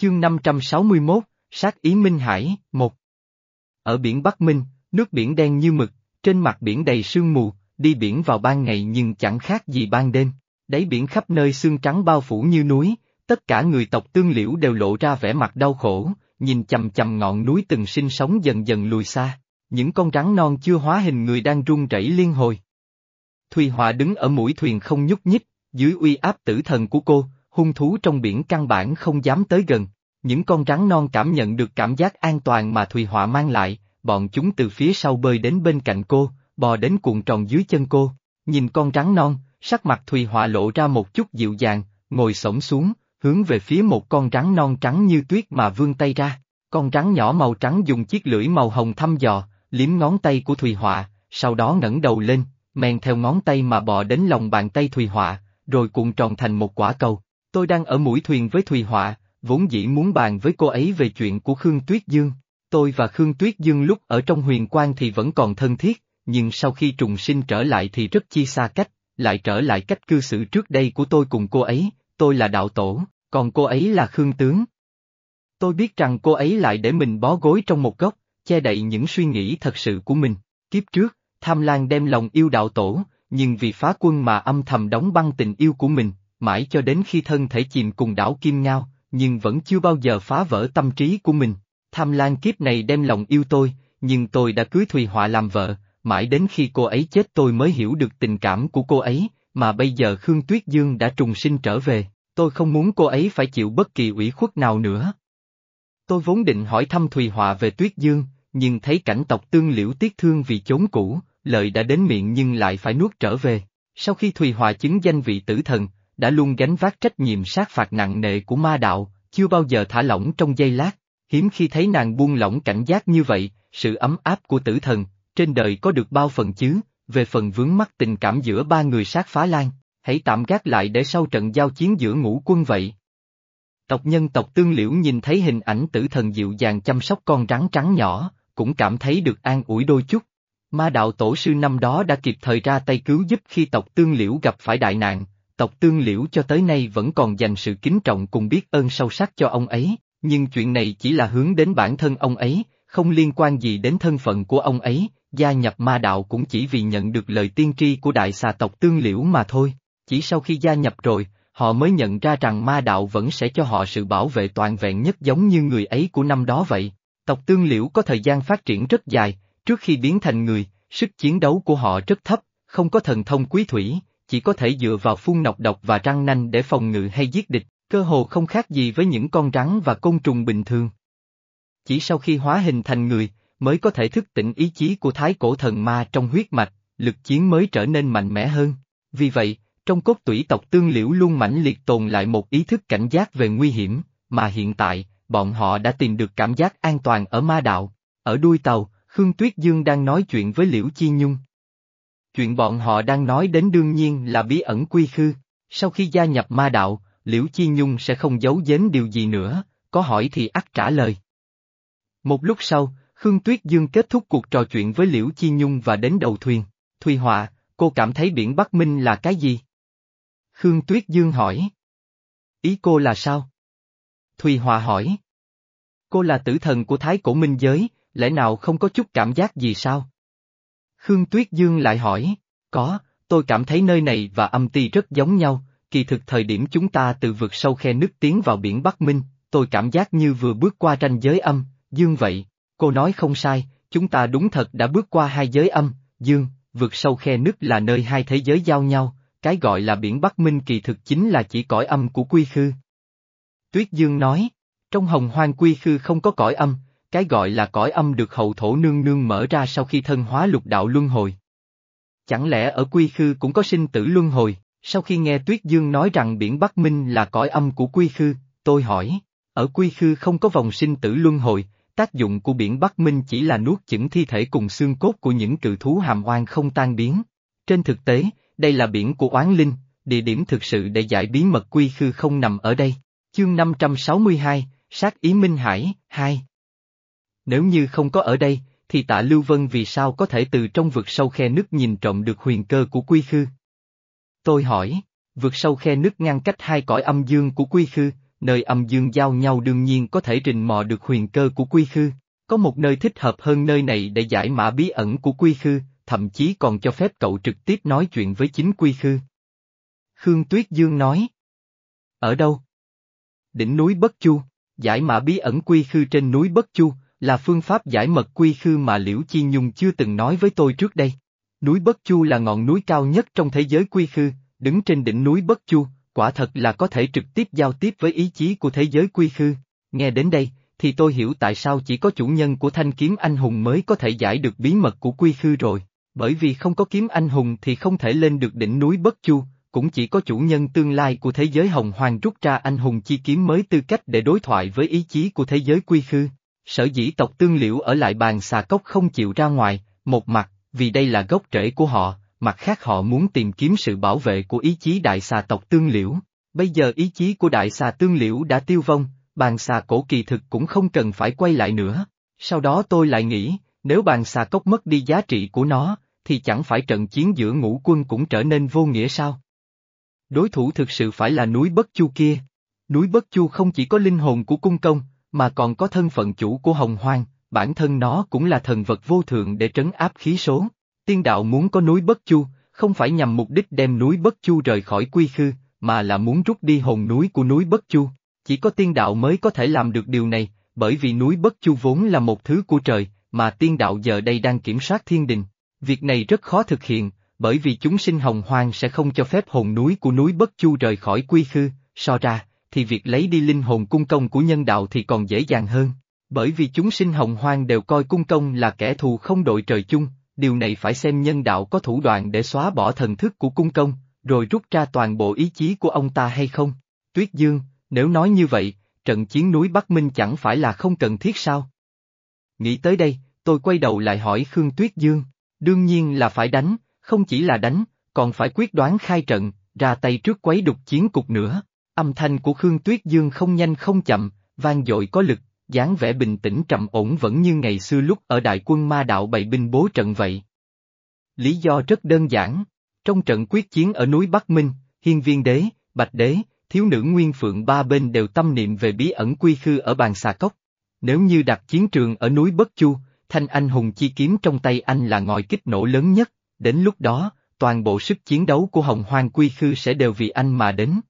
Chương 561, Sát ý Minh Hải, 1 Ở biển Bắc Minh, nước biển đen như mực, trên mặt biển đầy sương mù, đi biển vào ban ngày nhưng chẳng khác gì ban đêm, đáy biển khắp nơi xương trắng bao phủ như núi, tất cả người tộc tương liễu đều lộ ra vẻ mặt đau khổ, nhìn chầm chầm ngọn núi từng sinh sống dần dần lùi xa, những con rắn non chưa hóa hình người đang run rẩy liên hồi. Thùy Họa đứng ở mũi thuyền không nhúc nhích, dưới uy áp tử thần của cô, hung thú trong biển căn bản không dám tới gần. Những con rắn non cảm nhận được cảm giác an toàn mà Thùy Họa mang lại, bọn chúng từ phía sau bơi đến bên cạnh cô, bò đến cuộn tròn dưới chân cô. Nhìn con rắn non, sắc mặt Thùy Họa lộ ra một chút dịu dàng, ngồi sổng xuống, hướng về phía một con rắn non trắng như tuyết mà vươn tay ra. Con rắn nhỏ màu trắng dùng chiếc lưỡi màu hồng thăm dò, liếm ngón tay của Thùy Họa, sau đó ngẩng đầu lên, men theo ngón tay mà bò đến lòng bàn tay Thùy Họa, rồi cuộn tròn thành một quả cầu. Tôi đang ở mũi thuyền với Thùy Họa, vốn dĩ muốn bàn với cô ấy về chuyện của Khương Tuyết Dương. Tôi và Khương Tuyết Dương lúc ở trong huyền quang thì vẫn còn thân thiết, nhưng sau khi trùng sinh trở lại thì rất chi xa cách, lại trở lại cách cư xử trước đây của tôi cùng cô ấy, tôi là đạo tổ, còn cô ấy là Khương Tướng. Tôi biết rằng cô ấy lại để mình bó gối trong một góc, che đậy những suy nghĩ thật sự của mình. Kiếp trước, Tham Lan đem lòng yêu đạo tổ, nhưng vì phá quân mà âm thầm đóng băng tình yêu của mình, mãi cho đến khi thân thể chìm cùng đảo Kim Ngao, nhưng vẫn chưa bao giờ phá vỡ tâm trí của mình. Tham Lan kiếp này đem lòng yêu tôi, nhưng tôi đã cưới Thùy Họa làm vợ, mãi đến khi cô ấy chết tôi mới hiểu được tình cảm của cô ấy, mà bây giờ Khương Tuyết Dương đã trùng sinh trở về, tôi không muốn cô ấy phải chịu bất kỳ ủy khuất nào nữa. Tôi vốn định hỏi thăm Thùy Họa về Tuyết Dương, nhưng thấy cảnh tộc tương liễu tiếc thương vì chốn cũ, lời đã đến miệng nhưng lại phải nuốt trở về. Sau khi Thùy Họa chứng danh vị tử thần, đã luôn gánh vác trách nhiệm sát phạt nặng nề của ma đạo, chưa bao giờ thả lỏng trong giây lát, hiếm khi thấy nàng buông lỏng cảnh giác như vậy, sự ấm áp của tử thần, trên đời có được bao phần chứ, về phần vướng mắc tình cảm giữa ba người sát phá lan, hãy tạm gác lại để sau trận giao chiến giữa ngũ quân vậy. Tộc nhân tộc tương liễu nhìn thấy hình ảnh tử thần dịu dàng chăm sóc con rắn trắng nhỏ, cũng cảm thấy được an ủi đôi chút. Ma đạo tổ sư năm đó đã kịp thời ra tay cứu giúp khi tộc tương liễu gặp phải đại nạn, tộc tương liễu cho tới nay vẫn còn dành sự kính trọng cùng biết ơn sâu sắc cho ông ấy, nhưng chuyện này chỉ là hướng đến bản thân ông ấy, không liên quan gì đến thân phận của ông ấy, gia nhập ma đạo cũng chỉ vì nhận được lời tiên tri của đại xà tộc tương liễu mà thôi, chỉ sau khi gia nhập rồi, họ mới nhận ra rằng ma đạo vẫn sẽ cho họ sự bảo vệ toàn vẹn nhất giống như người ấy của năm đó vậy. Tộc tương liễu có thời gian phát triển rất dài, trước khi biến thành người, sức chiến đấu của họ rất thấp, không có thần thông quý thủy, chỉ có thể dựa vào phun nọc độc và răng nanh để phòng ngự hay giết địch, cơ hồ không khác gì với những con rắn và côn trùng bình thường. Chỉ sau khi hóa hình thành người, mới có thể thức tỉnh ý chí của thái cổ thần ma trong huyết mạch, lực chiến mới trở nên mạnh mẽ hơn. Vì vậy, trong cốt tủy tộc tương liễu luôn mãnh liệt tồn lại một ý thức cảnh giác về nguy hiểm, mà hiện tại, bọn họ đã tìm được cảm giác an toàn ở ma đạo. Ở đuôi tàu, Khương Tuyết Dương đang nói chuyện với Liễu Chi Nhung. Chuyện bọn họ đang nói đến đương nhiên là bí ẩn quy khư, sau khi gia nhập ma đạo, Liễu Chi Nhung sẽ không giấu giếm điều gì nữa, có hỏi thì ắt trả lời. Một lúc sau, Khương Tuyết Dương kết thúc cuộc trò chuyện với Liễu Chi Nhung và đến đầu thuyền. Thùy Họa, cô cảm thấy biển Bắc Minh là cái gì? Khương Tuyết Dương hỏi. Ý cô là sao? Thùy Họa hỏi. Cô là tử thần của Thái Cổ Minh Giới, lẽ nào không có chút cảm giác gì sao? Khương Tuyết Dương lại hỏi, có, tôi cảm thấy nơi này và âm ti rất giống nhau, kỳ thực thời điểm chúng ta từ vực sâu khe nước tiến vào biển Bắc Minh, tôi cảm giác như vừa bước qua ranh giới âm, dương vậy, cô nói không sai, chúng ta đúng thật đã bước qua hai giới âm, dương, vực sâu khe nước là nơi hai thế giới giao nhau, cái gọi là biển Bắc Minh kỳ thực chính là chỉ cõi âm của quy khư. Tuyết Dương nói, trong hồng hoang quy khư không có cõi âm, cái gọi là cõi âm được hậu thổ nương nương mở ra sau khi thân hóa lục đạo luân hồi. Chẳng lẽ ở quy khư cũng có sinh tử luân hồi, sau khi nghe Tuyết Dương nói rằng biển Bắc Minh là cõi âm của quy khư, tôi hỏi, ở quy khư không có vòng sinh tử luân hồi, tác dụng của biển Bắc Minh chỉ là nuốt chửng thi thể cùng xương cốt của những cự thú hàm oan không tan biến. Trên thực tế, đây là biển của oán linh, địa điểm thực sự để giải bí mật quy khư không nằm ở đây. Chương 562, Sát ý Minh Hải, 2 nếu như không có ở đây, thì tạ Lưu Vân vì sao có thể từ trong vực sâu khe nước nhìn trộm được huyền cơ của quy khư? Tôi hỏi, vực sâu khe nước ngăn cách hai cõi âm dương của quy khư, nơi âm dương giao nhau đương nhiên có thể rình mò được huyền cơ của quy khư. Có một nơi thích hợp hơn nơi này để giải mã bí ẩn của quy khư, thậm chí còn cho phép cậu trực tiếp nói chuyện với chính quy khư. Khương Tuyết Dương nói. Ở đâu? Đỉnh núi Bất Chu, giải mã bí ẩn quy khư trên núi Bất Chu, là phương pháp giải mật quy khư mà Liễu Chi Nhung chưa từng nói với tôi trước đây. Núi Bất Chu là ngọn núi cao nhất trong thế giới quy khư, đứng trên đỉnh núi Bất Chu, quả thật là có thể trực tiếp giao tiếp với ý chí của thế giới quy khư. Nghe đến đây, thì tôi hiểu tại sao chỉ có chủ nhân của thanh kiếm anh hùng mới có thể giải được bí mật của quy khư rồi. Bởi vì không có kiếm anh hùng thì không thể lên được đỉnh núi Bất Chu, cũng chỉ có chủ nhân tương lai của thế giới hồng hoàng rút ra anh hùng chi kiếm mới tư cách để đối thoại với ý chí của thế giới quy khư. Sở dĩ tộc tương liễu ở lại bàn xà cốc không chịu ra ngoài, một mặt, vì đây là gốc rễ của họ, mặt khác họ muốn tìm kiếm sự bảo vệ của ý chí đại xà tộc tương liễu. Bây giờ ý chí của đại xà tương liễu đã tiêu vong, bàn xà cổ kỳ thực cũng không cần phải quay lại nữa. Sau đó tôi lại nghĩ, nếu bàn xà cốc mất đi giá trị của nó, thì chẳng phải trận chiến giữa ngũ quân cũng trở nên vô nghĩa sao? Đối thủ thực sự phải là núi Bất Chu kia. Núi Bất Chu không chỉ có linh hồn của cung công, mà còn có thân phận chủ của hồng hoang, bản thân nó cũng là thần vật vô thượng để trấn áp khí số. Tiên đạo muốn có núi Bất Chu, không phải nhằm mục đích đem núi Bất Chu rời khỏi quy khư, mà là muốn rút đi hồn núi của núi Bất Chu. Chỉ có tiên đạo mới có thể làm được điều này, bởi vì núi Bất Chu vốn là một thứ của trời, mà tiên đạo giờ đây đang kiểm soát thiên đình. Việc này rất khó thực hiện, bởi vì chúng sinh hồng hoang sẽ không cho phép hồn núi của núi Bất Chu rời khỏi quy khư, so ra, thì việc lấy đi linh hồn cung công của nhân đạo thì còn dễ dàng hơn. Bởi vì chúng sinh hồng hoang đều coi cung công là kẻ thù không đội trời chung, điều này phải xem nhân đạo có thủ đoạn để xóa bỏ thần thức của cung công, rồi rút ra toàn bộ ý chí của ông ta hay không. Tuyết Dương, nếu nói như vậy, trận chiến núi Bắc Minh chẳng phải là không cần thiết sao? Nghĩ tới đây, tôi quay đầu lại hỏi Khương Tuyết Dương, đương nhiên là phải đánh, không chỉ là đánh, còn phải quyết đoán khai trận, ra tay trước quấy đục chiến cục nữa. Âm thanh của Khương Tuyết Dương không nhanh không chậm, vang dội có lực, dáng vẻ bình tĩnh trầm ổn vẫn như ngày xưa lúc ở đại quân ma đạo bày binh bố trận vậy. Lý do rất đơn giản, trong trận quyết chiến ở núi Bắc Minh, Hiên Viên Đế, Bạch Đế, thiếu nữ Nguyên Phượng ba bên đều tâm niệm về bí ẩn quy khư ở bàn xà cốc. Nếu như đặt chiến trường ở núi Bất Chu, thanh anh hùng chi kiếm trong tay anh là ngòi kích nổ lớn nhất, đến lúc đó, toàn bộ sức chiến đấu của hồng hoang quy khư sẽ đều vì anh mà đến.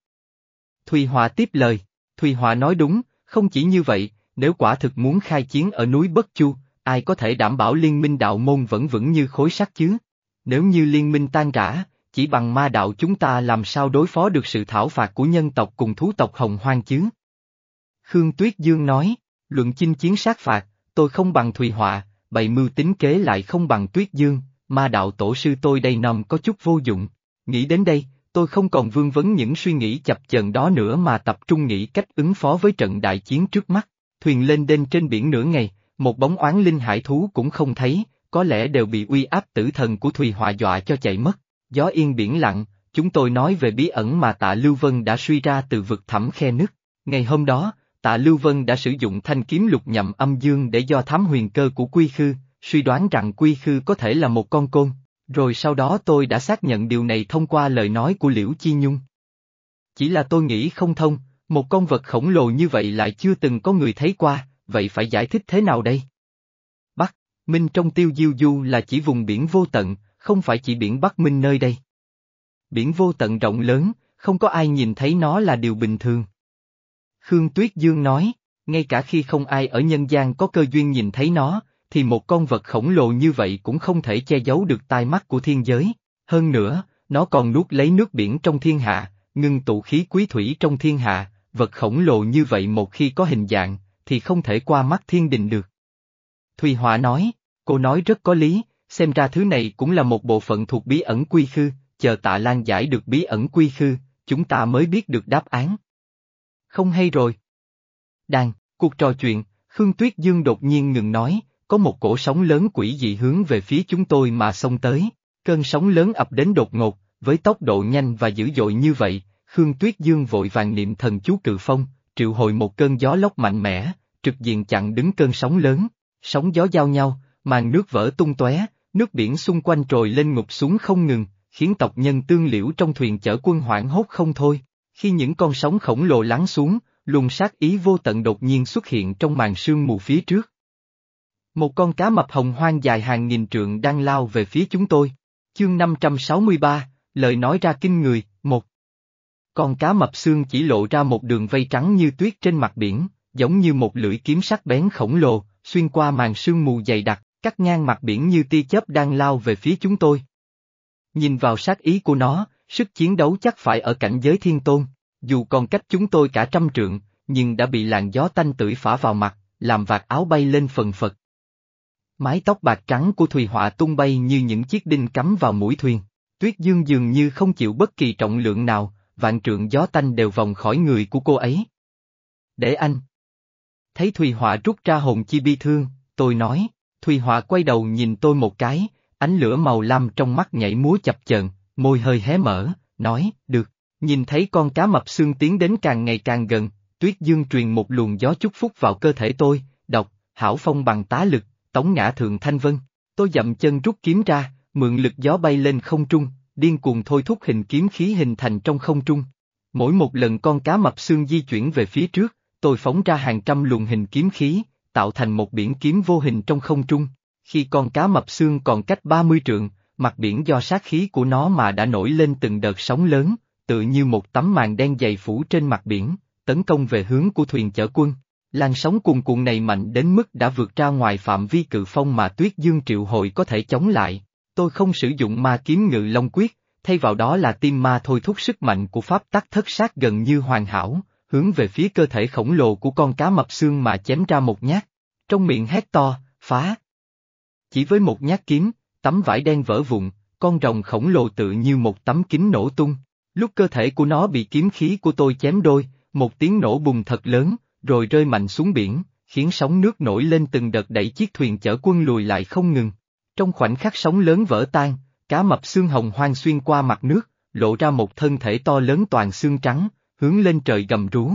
Thùy Họa tiếp lời, Thùy Họa nói đúng, không chỉ như vậy, nếu quả thực muốn khai chiến ở núi Bất Chu, ai có thể đảm bảo liên minh đạo môn vẫn vững như khối sắt chứ? Nếu như liên minh tan rã, chỉ bằng ma đạo chúng ta làm sao đối phó được sự thảo phạt của nhân tộc cùng thú tộc hồng hoang chứ? Khương Tuyết Dương nói, luận chinh chiến sát phạt, tôi không bằng Thùy Họa, bày mưu tính kế lại không bằng Tuyết Dương, ma đạo tổ sư tôi đây nằm có chút vô dụng. Nghĩ đến đây, tôi không còn vương vấn những suy nghĩ chập chờn đó nữa mà tập trung nghĩ cách ứng phó với trận đại chiến trước mắt. Thuyền lên đên trên biển nửa ngày, một bóng oán linh hải thú cũng không thấy, có lẽ đều bị uy áp tử thần của Thùy Họa dọa cho chạy mất. Gió yên biển lặng, chúng tôi nói về bí ẩn mà tạ Lưu Vân đã suy ra từ vực thẳm khe nước. Ngày hôm đó, tạ Lưu Vân đã sử dụng thanh kiếm lục nhậm âm dương để do thám huyền cơ của Quy Khư, suy đoán rằng Quy Khư có thể là một con côn, rồi sau đó tôi đã xác nhận điều này thông qua lời nói của Liễu Chi Nhung. Chỉ là tôi nghĩ không thông, một con vật khổng lồ như vậy lại chưa từng có người thấy qua, vậy phải giải thích thế nào đây? Bắc, Minh trong tiêu diêu du là chỉ vùng biển vô tận, không phải chỉ biển Bắc Minh nơi đây. Biển vô tận rộng lớn, không có ai nhìn thấy nó là điều bình thường. Khương Tuyết Dương nói, ngay cả khi không ai ở nhân gian có cơ duyên nhìn thấy nó, thì một con vật khổng lồ như vậy cũng không thể che giấu được tai mắt của thiên giới. Hơn nữa, nó còn nuốt lấy nước biển trong thiên hạ, ngưng tụ khí quý thủy trong thiên hạ, vật khổng lồ như vậy một khi có hình dạng, thì không thể qua mắt thiên đình được. Thùy Họa nói, cô nói rất có lý, xem ra thứ này cũng là một bộ phận thuộc bí ẩn quy khư, chờ tạ lan giải được bí ẩn quy khư, chúng ta mới biết được đáp án. Không hay rồi. Đàn, cuộc trò chuyện, Khương Tuyết Dương đột nhiên ngừng nói, có một cổ sóng lớn quỷ dị hướng về phía chúng tôi mà xông tới. Cơn sóng lớn ập đến đột ngột, với tốc độ nhanh và dữ dội như vậy, Khương Tuyết Dương vội vàng niệm thần chú cự phong, triệu hồi một cơn gió lốc mạnh mẽ, trực diện chặn đứng cơn sóng lớn. Sóng gió giao nhau, màn nước vỡ tung tóe, nước biển xung quanh trồi lên ngục xuống không ngừng, khiến tộc nhân tương liễu trong thuyền chở quân hoảng hốt không thôi. Khi những con sóng khổng lồ lắng xuống, luồng sát ý vô tận đột nhiên xuất hiện trong màn sương mù phía trước. Một con cá mập hồng hoang dài hàng nghìn trượng đang lao về phía chúng tôi. Chương 563, lời nói ra kinh người, một. Con cá mập xương chỉ lộ ra một đường vây trắng như tuyết trên mặt biển, giống như một lưỡi kiếm sắc bén khổng lồ, xuyên qua màn sương mù dày đặc, cắt ngang mặt biển như tia chớp đang lao về phía chúng tôi. Nhìn vào sát ý của nó, sức chiến đấu chắc phải ở cảnh giới thiên tôn, dù còn cách chúng tôi cả trăm trượng, nhưng đã bị làn gió tanh tưởi phả vào mặt, làm vạt áo bay lên phần phật. Mái tóc bạc trắng của Thùy Họa tung bay như những chiếc đinh cắm vào mũi thuyền, tuyết dương dường như không chịu bất kỳ trọng lượng nào, vạn trượng gió tanh đều vòng khỏi người của cô ấy. Để anh. Thấy Thùy Họa rút ra hồn chi bi thương, tôi nói, Thùy Họa quay đầu nhìn tôi một cái, ánh lửa màu lam trong mắt nhảy múa chập chờn, môi hơi hé mở, nói, được, nhìn thấy con cá mập xương tiến đến càng ngày càng gần, Tuyết Dương truyền một luồng gió chúc phúc vào cơ thể tôi, đọc, hảo phong bằng tá lực, tống ngã thượng thanh vân. Tôi dậm chân rút kiếm ra, mượn lực gió bay lên không trung, điên cuồng thôi thúc hình kiếm khí hình thành trong không trung. Mỗi một lần con cá mập xương di chuyển về phía trước, tôi phóng ra hàng trăm luồng hình kiếm khí, tạo thành một biển kiếm vô hình trong không trung. Khi con cá mập xương còn cách 30 trượng, mặt biển do sát khí của nó mà đã nổi lên từng đợt sóng lớn, tự như một tấm màn đen dày phủ trên mặt biển, tấn công về hướng của thuyền chở quân. Làn sóng cuồn cuộn này mạnh đến mức đã vượt ra ngoài phạm vi cự phong mà tuyết dương triệu hội có thể chống lại. Tôi không sử dụng ma kiếm ngự long quyết, thay vào đó là tim ma thôi thúc sức mạnh của pháp tắc thất sát gần như hoàn hảo, hướng về phía cơ thể khổng lồ của con cá mập xương mà chém ra một nhát. Trong miệng hét to, phá. Chỉ với một nhát kiếm, tấm vải đen vỡ vụn, con rồng khổng lồ tự như một tấm kính nổ tung. Lúc cơ thể của nó bị kiếm khí của tôi chém đôi, một tiếng nổ bùng thật lớn, rồi rơi mạnh xuống biển, khiến sóng nước nổi lên từng đợt đẩy chiếc thuyền chở quân lùi lại không ngừng. Trong khoảnh khắc sóng lớn vỡ tan, cá mập xương hồng hoang xuyên qua mặt nước, lộ ra một thân thể to lớn toàn xương trắng, hướng lên trời gầm rú.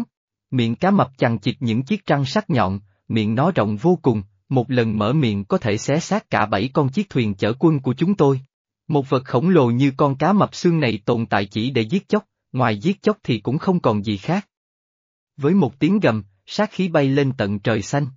Miệng cá mập chằng chịt những chiếc răng sắc nhọn, miệng nó rộng vô cùng, một lần mở miệng có thể xé xác cả bảy con chiếc thuyền chở quân của chúng tôi. Một vật khổng lồ như con cá mập xương này tồn tại chỉ để giết chóc, ngoài giết chóc thì cũng không còn gì khác. Với một tiếng gầm, sát khí bay lên tận trời xanh.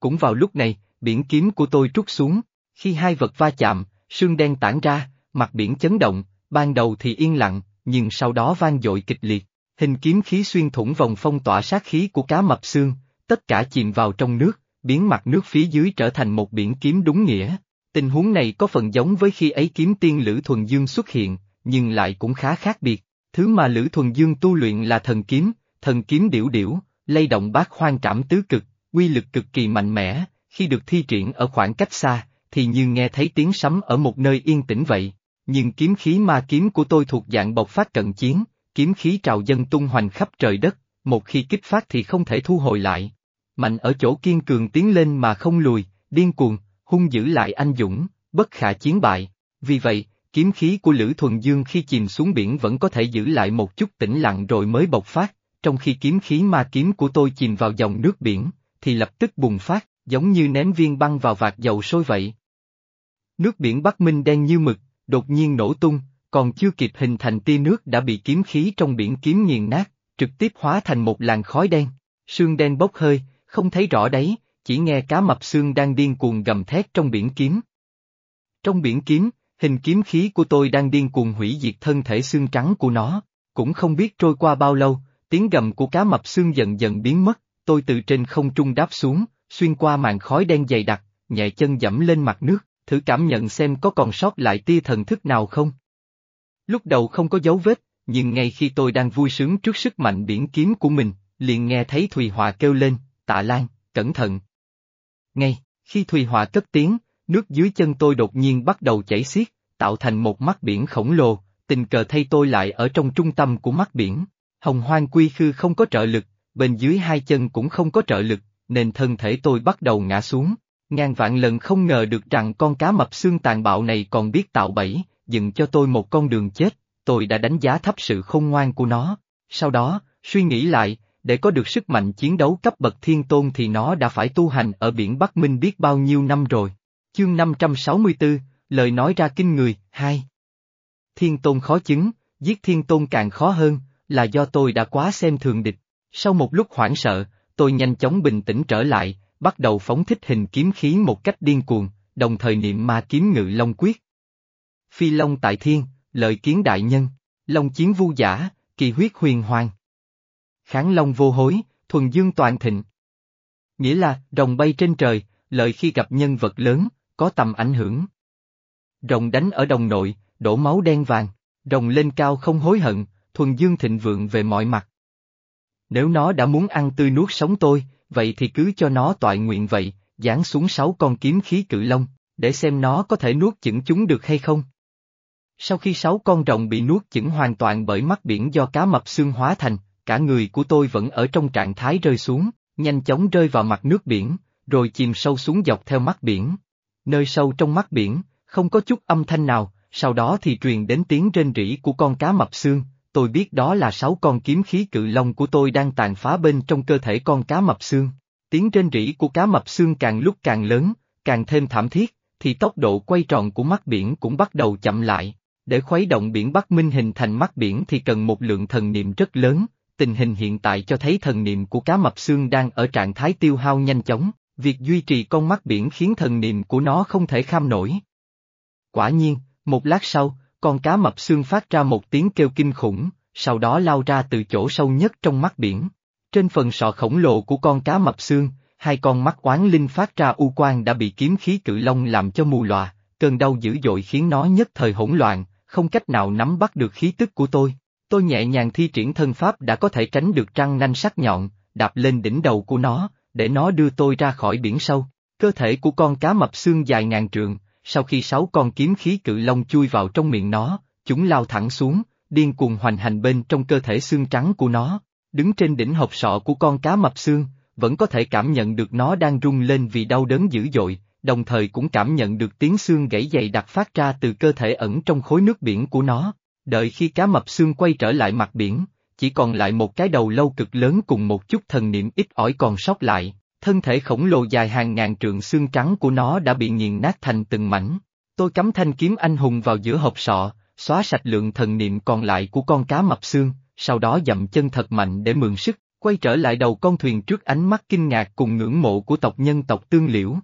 Cũng vào lúc này, biển kiếm của tôi trút xuống, khi hai vật va chạm, sương đen tản ra, mặt biển chấn động, ban đầu thì yên lặng, nhưng sau đó vang dội kịch liệt, hình kiếm khí xuyên thủng vòng phong tỏa sát khí của cá mập xương, tất cả chìm vào trong nước, biến mặt nước phía dưới trở thành một biển kiếm đúng nghĩa. Tình huống này có phần giống với khi ấy kiếm tiên Lữ Thuần Dương xuất hiện, nhưng lại cũng khá khác biệt. Thứ mà Lữ Thuần Dương tu luyện là thần kiếm, thần kiếm điểu điểu, lay động bát hoang trảm tứ cực, quy lực cực kỳ mạnh mẽ, khi được thi triển ở khoảng cách xa, thì như nghe thấy tiếng sấm ở một nơi yên tĩnh vậy. Nhưng kiếm khí ma kiếm của tôi thuộc dạng bộc phát cận chiến, kiếm khí trào dân tung hoành khắp trời đất, một khi kích phát thì không thể thu hồi lại. Mạnh ở chỗ kiên cường tiến lên mà không lùi, điên cuồng, hung dữ lại anh dũng, bất khả chiến bại. Vì vậy, kiếm khí của Lữ Thuần Dương khi chìm xuống biển vẫn có thể giữ lại một chút tĩnh lặng rồi mới bộc phát, trong khi kiếm khí ma kiếm của tôi chìm vào dòng nước biển, thì lập tức bùng phát, giống như ném viên băng vào vạt dầu sôi vậy. Nước biển Bắc Minh đen như mực, đột nhiên nổ tung, còn chưa kịp hình thành tia nước đã bị kiếm khí trong biển kiếm nghiền nát, trực tiếp hóa thành một làn khói đen, sương đen bốc hơi, không thấy rõ đấy, chỉ nghe cá mập xương đang điên cuồng gầm thét trong biển kiếm. Trong biển kiếm, hình kiếm khí của tôi đang điên cuồng hủy diệt thân thể xương trắng của nó, cũng không biết trôi qua bao lâu, tiếng gầm của cá mập xương dần dần biến mất, tôi từ trên không trung đáp xuống, xuyên qua màn khói đen dày đặc, nhẹ chân dẫm lên mặt nước, thử cảm nhận xem có còn sót lại tia thần thức nào không. Lúc đầu không có dấu vết, nhưng ngay khi tôi đang vui sướng trước sức mạnh biển kiếm của mình, liền nghe thấy Thùy Hòa kêu lên, tạ Lan, cẩn thận. Ngay, khi Thùy Hòa cất tiếng, nước dưới chân tôi đột nhiên bắt đầu chảy xiết, tạo thành một mắt biển khổng lồ, tình cờ thay tôi lại ở trong trung tâm của mắt biển. Hồng hoang quy khư không có trợ lực, bên dưới hai chân cũng không có trợ lực, nên thân thể tôi bắt đầu ngã xuống. Ngàn vạn lần không ngờ được rằng con cá mập xương tàn bạo này còn biết tạo bẫy, dựng cho tôi một con đường chết, tôi đã đánh giá thấp sự khôn ngoan của nó. Sau đó, suy nghĩ lại, để có được sức mạnh chiến đấu cấp bậc thiên tôn thì nó đã phải tu hành ở biển Bắc Minh biết bao nhiêu năm rồi. Chương 564, lời nói ra kinh người, hai. Thiên tôn khó chứng, giết thiên tôn càng khó hơn, là do tôi đã quá xem thường địch. Sau một lúc hoảng sợ, tôi nhanh chóng bình tĩnh trở lại, bắt đầu phóng thích hình kiếm khí một cách điên cuồng, đồng thời niệm ma kiếm ngự long quyết. Phi long tại thiên, lợi kiến đại nhân, long chiến vu giả, kỳ huyết huyền hoàng. Kháng long vô hối, thuần dương toàn thịnh. Nghĩa là, rồng bay trên trời, lợi khi gặp nhân vật lớn, có tầm ảnh hưởng. Rồng đánh ở đồng nội, đổ máu đen vàng, rồng lên cao không hối hận, thuần dương thịnh vượng về mọi mặt. Nếu nó đã muốn ăn tươi nuốt sống tôi, vậy thì cứ cho nó toại nguyện vậy, giáng xuống sáu con kiếm khí cự long, để xem nó có thể nuốt chửng chúng được hay không. Sau khi sáu con rồng bị nuốt chửng hoàn toàn bởi mắt biển do cá mập xương hóa thành, cả người của tôi vẫn ở trong trạng thái rơi xuống, nhanh chóng rơi vào mặt nước biển, rồi chìm sâu xuống dọc theo mắt biển. Nơi sâu trong mắt biển, không có chút âm thanh nào, sau đó thì truyền đến tiếng rên rỉ của con cá mập xương, tôi biết đó là sáu con kiếm khí cự long của tôi đang tàn phá bên trong cơ thể con cá mập xương. Tiếng trên rỉ của cá mập xương càng lúc càng lớn, càng thêm thảm thiết, thì tốc độ quay tròn của mắt biển cũng bắt đầu chậm lại. Để khuấy động biển Bắc Minh hình thành mắt biển thì cần một lượng thần niệm rất lớn, tình hình hiện tại cho thấy thần niệm của cá mập xương đang ở trạng thái tiêu hao nhanh chóng, việc duy trì con mắt biển khiến thần niệm của nó không thể kham nổi. Quả nhiên, một lát sau, con cá mập xương phát ra một tiếng kêu kinh khủng, sau đó lao ra từ chỗ sâu nhất trong mắt biển. Trên phần sọ khổng lồ của con cá mập xương, hai con mắt oán linh phát ra u quang đã bị kiếm khí cự long làm cho mù lòa, cơn đau dữ dội khiến nó nhất thời hỗn loạn, không cách nào nắm bắt được khí tức của tôi. Tôi nhẹ nhàng thi triển thân pháp đã có thể tránh được răng nanh sắc nhọn, đạp lên đỉnh đầu của nó, để nó đưa tôi ra khỏi biển sâu. Cơ thể của con cá mập xương dài ngàn trượng, sau khi sáu con kiếm khí cự long chui vào trong miệng nó, chúng lao thẳng xuống, điên cuồng hoành hành bên trong cơ thể xương trắng của nó. Đứng trên đỉnh hộp sọ của con cá mập xương, vẫn có thể cảm nhận được nó đang rung lên vì đau đớn dữ dội, đồng thời cũng cảm nhận được tiếng xương gãy dày đặc phát ra từ cơ thể ẩn trong khối nước biển của nó. Đợi khi cá mập xương quay trở lại mặt biển, chỉ còn lại một cái đầu lâu cực lớn cùng một chút thần niệm ít ỏi còn sót lại, thân thể khổng lồ dài hàng ngàn trượng xương trắng của nó đã bị nghiền nát thành từng mảnh. Tôi cắm thanh kiếm anh hùng vào giữa hộp sọ, xóa sạch lượng thần niệm còn lại của con cá mập xương, sau đó dậm chân thật mạnh để mượn sức, quay trở lại đầu con thuyền trước ánh mắt kinh ngạc cùng ngưỡng mộ của tộc nhân tộc tương liễu.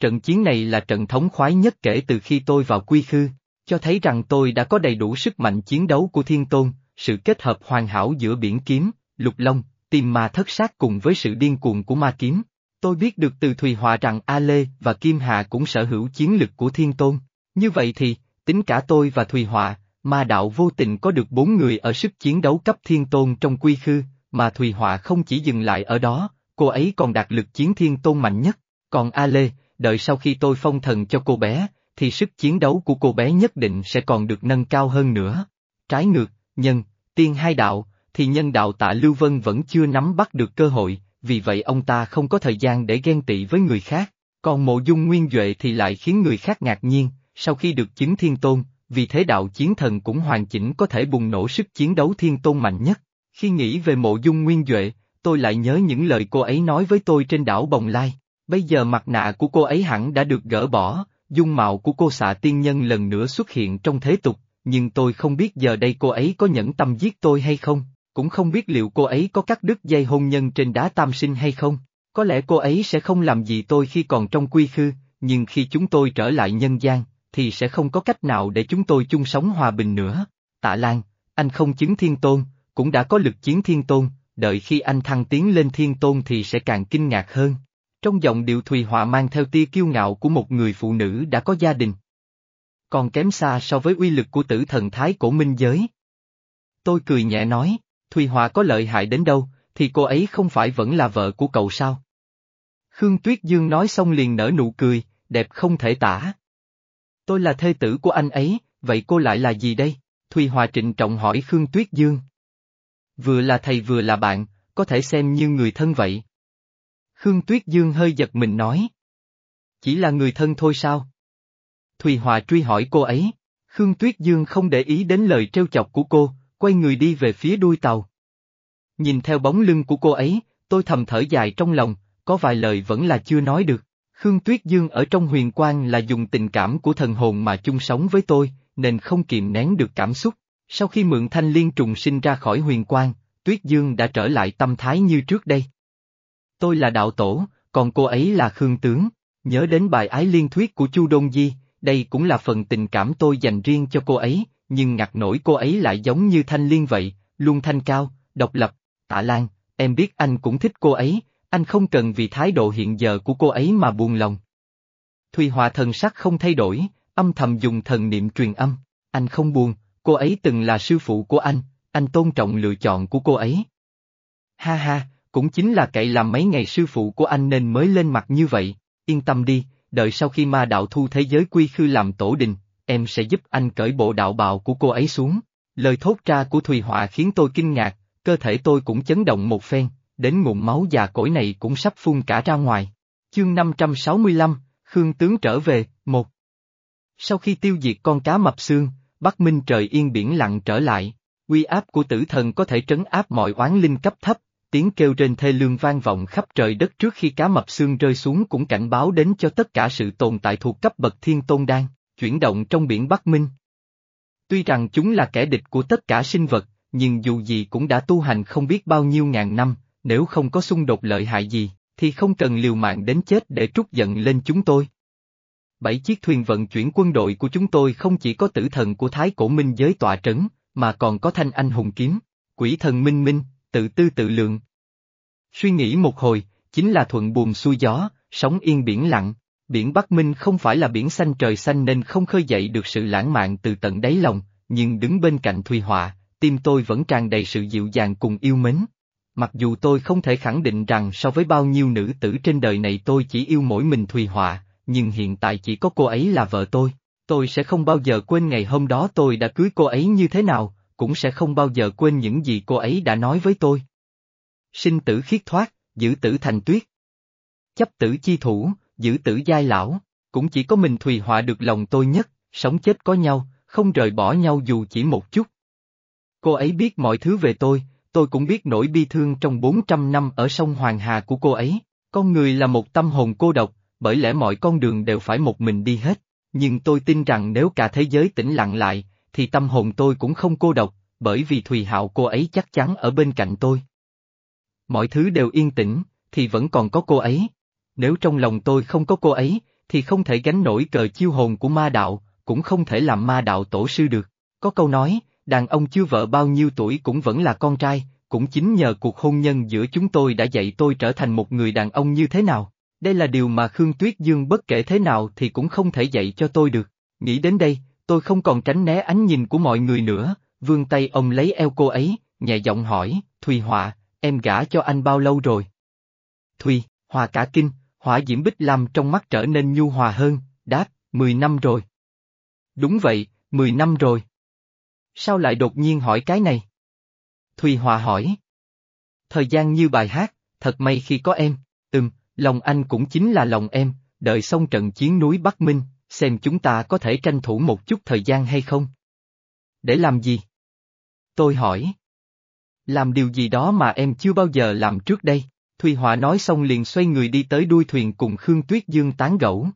Trận chiến này là trận thống khoái nhất kể từ khi tôi vào quy khư, cho thấy rằng tôi đã có đầy đủ sức mạnh chiến đấu của thiên tôn, sự kết hợp hoàn hảo giữa biển kiếm, lục long, tìm mà thất sát cùng với sự điên cuồng của ma kiếm. Tôi biết được từ Thùy Họa rằng A Lê và Kim Hà cũng sở hữu chiến lực của thiên tôn. Như vậy thì, tính cả tôi và Thùy Họa, ma đạo vô tình có được bốn người ở sức chiến đấu cấp thiên tôn trong quy khư, mà Thùy Họa không chỉ dừng lại ở đó, cô ấy còn đạt lực chiến thiên tôn mạnh nhất. Còn A Lê, đợi sau khi tôi phong thần cho cô bé, thì sức chiến đấu của cô bé nhất định sẽ còn được nâng cao hơn nữa. Trái ngược, nhân, tiên hai đạo, thì nhân đạo tạ Lưu Vân vẫn chưa nắm bắt được cơ hội, vì vậy ông ta không có thời gian để ghen tị với người khác, còn mộ dung nguyên Duệ thì lại khiến người khác ngạc nhiên, sau khi được chứng thiên tôn, vì thế đạo chiến thần cũng hoàn chỉnh có thể bùng nổ sức chiến đấu thiên tôn mạnh nhất. Khi nghĩ về mộ dung nguyên Duệ, tôi lại nhớ những lời cô ấy nói với tôi trên đảo Bồng Lai, bây giờ mặt nạ của cô ấy hẳn đã được gỡ bỏ, dung mạo của cô xạ tiên nhân lần nữa xuất hiện trong thế tục, nhưng tôi không biết giờ đây cô ấy có nhẫn tâm giết tôi hay không cũng không biết liệu cô ấy có cắt đứt dây hôn nhân trên đá tam sinh hay không. Có lẽ cô ấy sẽ không làm gì tôi khi còn trong quy khư, nhưng khi chúng tôi trở lại nhân gian, thì sẽ không có cách nào để chúng tôi chung sống hòa bình nữa. Tạ Lan, anh không chứng thiên tôn, cũng đã có lực chiến thiên tôn, đợi khi anh thăng tiến lên thiên tôn thì sẽ càng kinh ngạc hơn. Trong giọng điệu Thùy Họa mang theo tia kiêu ngạo của một người phụ nữ đã có gia đình. Còn kém xa so với uy lực của tử thần thái cổ minh giới. Tôi cười nhẹ nói, Thùy Hòa có lợi hại đến đâu, thì cô ấy không phải vẫn là vợ của cậu sao? Khương Tuyết Dương nói xong liền nở nụ cười, đẹp không thể tả. Tôi là thê tử của anh ấy, vậy cô lại là gì đây? Thùy Hòa trịnh trọng hỏi Khương Tuyết Dương. Vừa là thầy vừa là bạn, có thể xem như người thân vậy. Khương Tuyết Dương hơi giật mình nói. Chỉ là người thân thôi sao? Thùy Hòa truy hỏi cô ấy. Khương Tuyết Dương không để ý đến lời trêu chọc của cô, quay người đi về phía đuôi tàu. Nhìn theo bóng lưng của cô ấy, tôi thầm thở dài trong lòng, có vài lời vẫn là chưa nói được. Khương Tuyết Dương ở trong huyền quang là dùng tình cảm của thần hồn mà chung sống với tôi, nên không kiềm nén được cảm xúc. Sau khi mượn thanh liên trùng sinh ra khỏi huyền quang, Tuyết Dương đã trở lại tâm thái như trước đây. Tôi là đạo tổ, còn cô ấy là Khương Tướng. Nhớ đến bài ái liên thuyết của Chu Đôn Di, đây cũng là phần tình cảm tôi dành riêng cho cô ấy, nhưng ngặt nổi cô ấy lại giống như thanh liên vậy, luôn thanh cao, độc lập. Tạ Lan, em biết anh cũng thích cô ấy, anh không cần vì thái độ hiện giờ của cô ấy mà buồn lòng. Thùy Hòa thần sắc không thay đổi, âm thầm dùng thần niệm truyền âm, anh không buồn, cô ấy từng là sư phụ của anh, anh tôn trọng lựa chọn của cô ấy. Ha ha, cũng chính là cậy làm mấy ngày sư phụ của anh nên mới lên mặt như vậy, yên tâm đi, đợi sau khi ma đạo thu thế giới quy khư làm tổ đình, em sẽ giúp anh cởi bộ đạo bào của cô ấy xuống. Lời thốt ra của Thùy Họa khiến tôi kinh ngạc, cơ thể tôi cũng chấn động một phen, đến nguồn máu già cỗi này cũng sắp phun cả ra ngoài. Chương 565, Khương Tướng trở về, một. Sau khi tiêu diệt con cá mập xương, Bắc Minh trời yên biển lặng trở lại, uy áp của tử thần có thể trấn áp mọi oán linh cấp thấp, tiếng kêu trên thê lương vang vọng khắp trời đất trước khi cá mập xương rơi xuống cũng cảnh báo đến cho tất cả sự tồn tại thuộc cấp bậc thiên tôn đan, chuyển động trong biển Bắc Minh. Tuy rằng chúng là kẻ địch của tất cả sinh vật, nhưng dù gì cũng đã tu hành không biết bao nhiêu ngàn năm, nếu không có xung đột lợi hại gì, thì không cần liều mạng đến chết để trút giận lên chúng tôi. Bảy chiếc thuyền vận chuyển quân đội của chúng tôi không chỉ có tử thần của Thái Cổ Minh giới tọa trấn, mà còn có thanh anh hùng kiếm, quỷ thần minh minh, tự tư tự lượng. Suy nghĩ một hồi, chính là thuận buồm xuôi gió, sóng yên biển lặng, biển Bắc Minh không phải là biển xanh trời xanh nên không khơi dậy được sự lãng mạn từ tận đáy lòng, nhưng đứng bên cạnh Thùy Họa, tim tôi vẫn tràn đầy sự dịu dàng cùng yêu mến. Mặc dù tôi không thể khẳng định rằng so với bao nhiêu nữ tử trên đời này tôi chỉ yêu mỗi mình Thùy Họa, nhưng hiện tại chỉ có cô ấy là vợ tôi. Tôi sẽ không bao giờ quên ngày hôm đó tôi đã cưới cô ấy như thế nào, cũng sẽ không bao giờ quên những gì cô ấy đã nói với tôi. Sinh tử khiết thoát, giữ tử thành tuyết. Chấp tử chi thủ, giữ tử giai lão, cũng chỉ có mình Thùy Họa được lòng tôi nhất, sống chết có nhau, không rời bỏ nhau dù chỉ một chút. Cô ấy biết mọi thứ về tôi, tôi cũng biết nỗi bi thương trong 400 năm ở sông Hoàng Hà của cô ấy. Con người là một tâm hồn cô độc, bởi lẽ mọi con đường đều phải một mình đi hết. Nhưng tôi tin rằng nếu cả thế giới tĩnh lặng lại, thì tâm hồn tôi cũng không cô độc, bởi vì Thùy Hạo cô ấy chắc chắn ở bên cạnh tôi. Mọi thứ đều yên tĩnh, thì vẫn còn có cô ấy. Nếu trong lòng tôi không có cô ấy, thì không thể gánh nổi cờ chiêu hồn của ma đạo, cũng không thể làm ma đạo tổ sư được. Có câu nói, đàn ông chưa vợ bao nhiêu tuổi cũng vẫn là con trai, cũng chính nhờ cuộc hôn nhân giữa chúng tôi đã dạy tôi trở thành một người đàn ông như thế nào. Đây là điều mà Khương Tuyết Dương bất kể thế nào thì cũng không thể dạy cho tôi được. Nghĩ đến đây, tôi không còn tránh né ánh nhìn của mọi người nữa, vươn tay ông lấy eo cô ấy, nhẹ giọng hỏi, Thùy Họa, em gả cho anh bao lâu rồi? Thùy, Hòa cả kinh, hỏa diễm bích làm trong mắt trở nên nhu hòa hơn, đáp, 10 năm rồi. Đúng vậy, 10 năm rồi. Sao lại đột nhiên hỏi cái này? Thùy Hòa hỏi. Thời gian như bài hát, thật may khi có em, ừm, lòng anh cũng chính là lòng em, đợi xong trận chiến núi Bắc Minh, xem chúng ta có thể tranh thủ một chút thời gian hay không. Để làm gì? Tôi hỏi. Làm điều gì đó mà em chưa bao giờ làm trước đây. Thùy Họa nói xong liền xoay người đi tới đuôi thuyền cùng Khương Tuyết Dương tán gẫu.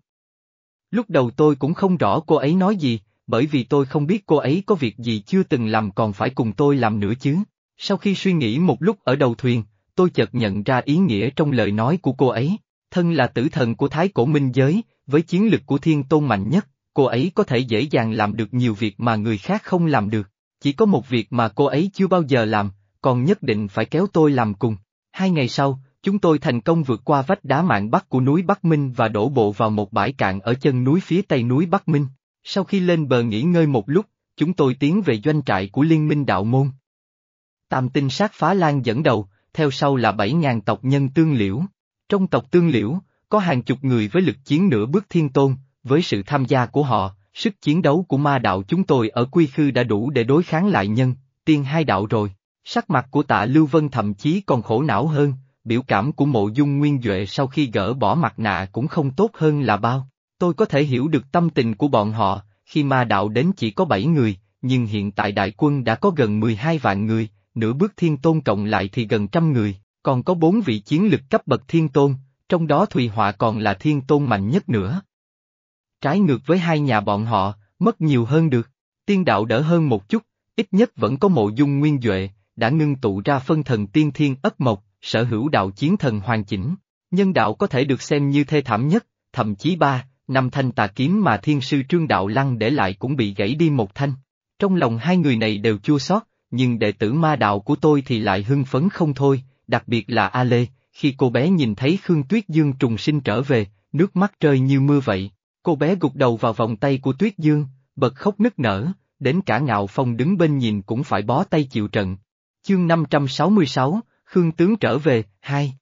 Lúc đầu tôi cũng không rõ cô ấy nói gì, bởi vì tôi không biết cô ấy có việc gì chưa từng làm còn phải cùng tôi làm nữa chứ. Sau khi suy nghĩ một lúc ở đầu thuyền, tôi chợt nhận ra ý nghĩa trong lời nói của cô ấy. Thân là tử thần của Thái Cổ Minh Giới, với chiến lực của thiên tôn mạnh nhất, cô ấy có thể dễ dàng làm được nhiều việc mà người khác không làm được. Chỉ có một việc mà cô ấy chưa bao giờ làm, còn nhất định phải kéo tôi làm cùng. Hai ngày sau, chúng tôi thành công vượt qua vách đá mạn bắc của núi Bắc Minh và đổ bộ vào một bãi cạn ở chân núi phía tây núi Bắc Minh. Sau khi lên bờ nghỉ ngơi một lúc, chúng tôi tiến về doanh trại của Liên minh Đạo Môn. Tam tinh sát phá lan dẫn đầu, theo sau là 7.000 tộc nhân tương liễu. Trong tộc tương liễu, có hàng chục người với lực chiến nửa bước thiên tôn, với sự tham gia của họ, sức chiến đấu của ma đạo chúng tôi ở quy khư đã đủ để đối kháng lại nhân, tiên hai đạo rồi. Sắc mặt của tạ Lưu Vân thậm chí còn khổ não hơn, biểu cảm của mộ dung nguyên Duệ sau khi gỡ bỏ mặt nạ cũng không tốt hơn là bao. Tôi có thể hiểu được tâm tình của bọn họ, khi ma đạo đến chỉ có 7 người, nhưng hiện tại đại quân đã có gần 12 vạn người, nửa bước thiên tôn cộng lại thì gần trăm người, còn có bốn vị chiến lực cấp bậc thiên tôn, trong đó Thùy Họa còn là thiên tôn mạnh nhất nữa. Trái ngược với hai nhà bọn họ, mất nhiều hơn được, tiên đạo đỡ hơn một chút, ít nhất vẫn có mộ dung nguyên Duệ, đã ngưng tụ ra phân thần tiên thiên ất mộc, sở hữu đạo chiến thần hoàn chỉnh. Nhân đạo có thể được xem như thê thảm nhất, thậm chí ba, năm thanh tà kiếm mà thiên sư trương đạo lăng để lại cũng bị gãy đi một thanh. Trong lòng hai người này đều chua xót, nhưng đệ tử ma đạo của tôi thì lại hưng phấn không thôi, đặc biệt là A Lê, khi cô bé nhìn thấy Khương Tuyết Dương trùng sinh trở về, nước mắt rơi như mưa vậy. Cô bé gục đầu vào vòng tay của Tuyết Dương, bật khóc nức nở, đến cả ngạo phong đứng bên nhìn cũng phải bó tay chịu trận. Chương 566, Khương Tướng trở về, Hai.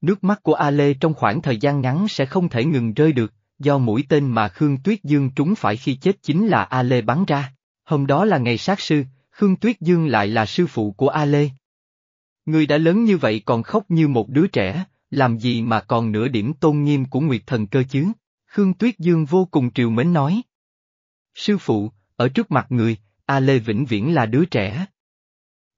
Nước mắt của A Lê trong khoảng thời gian ngắn sẽ không thể ngừng rơi được, do mũi tên mà Khương Tuyết Dương trúng phải khi chết chính là A Lê bắn ra. Hôm đó là ngày sát sư, Khương Tuyết Dương lại là sư phụ của A Lê. Người đã lớn như vậy còn khóc như một đứa trẻ, làm gì mà còn nửa điểm tôn nghiêm của Nguyệt Thần cơ chứ? Khương Tuyết Dương vô cùng triều mến nói. Sư phụ, ở trước mặt người, A Lê vĩnh viễn là đứa trẻ.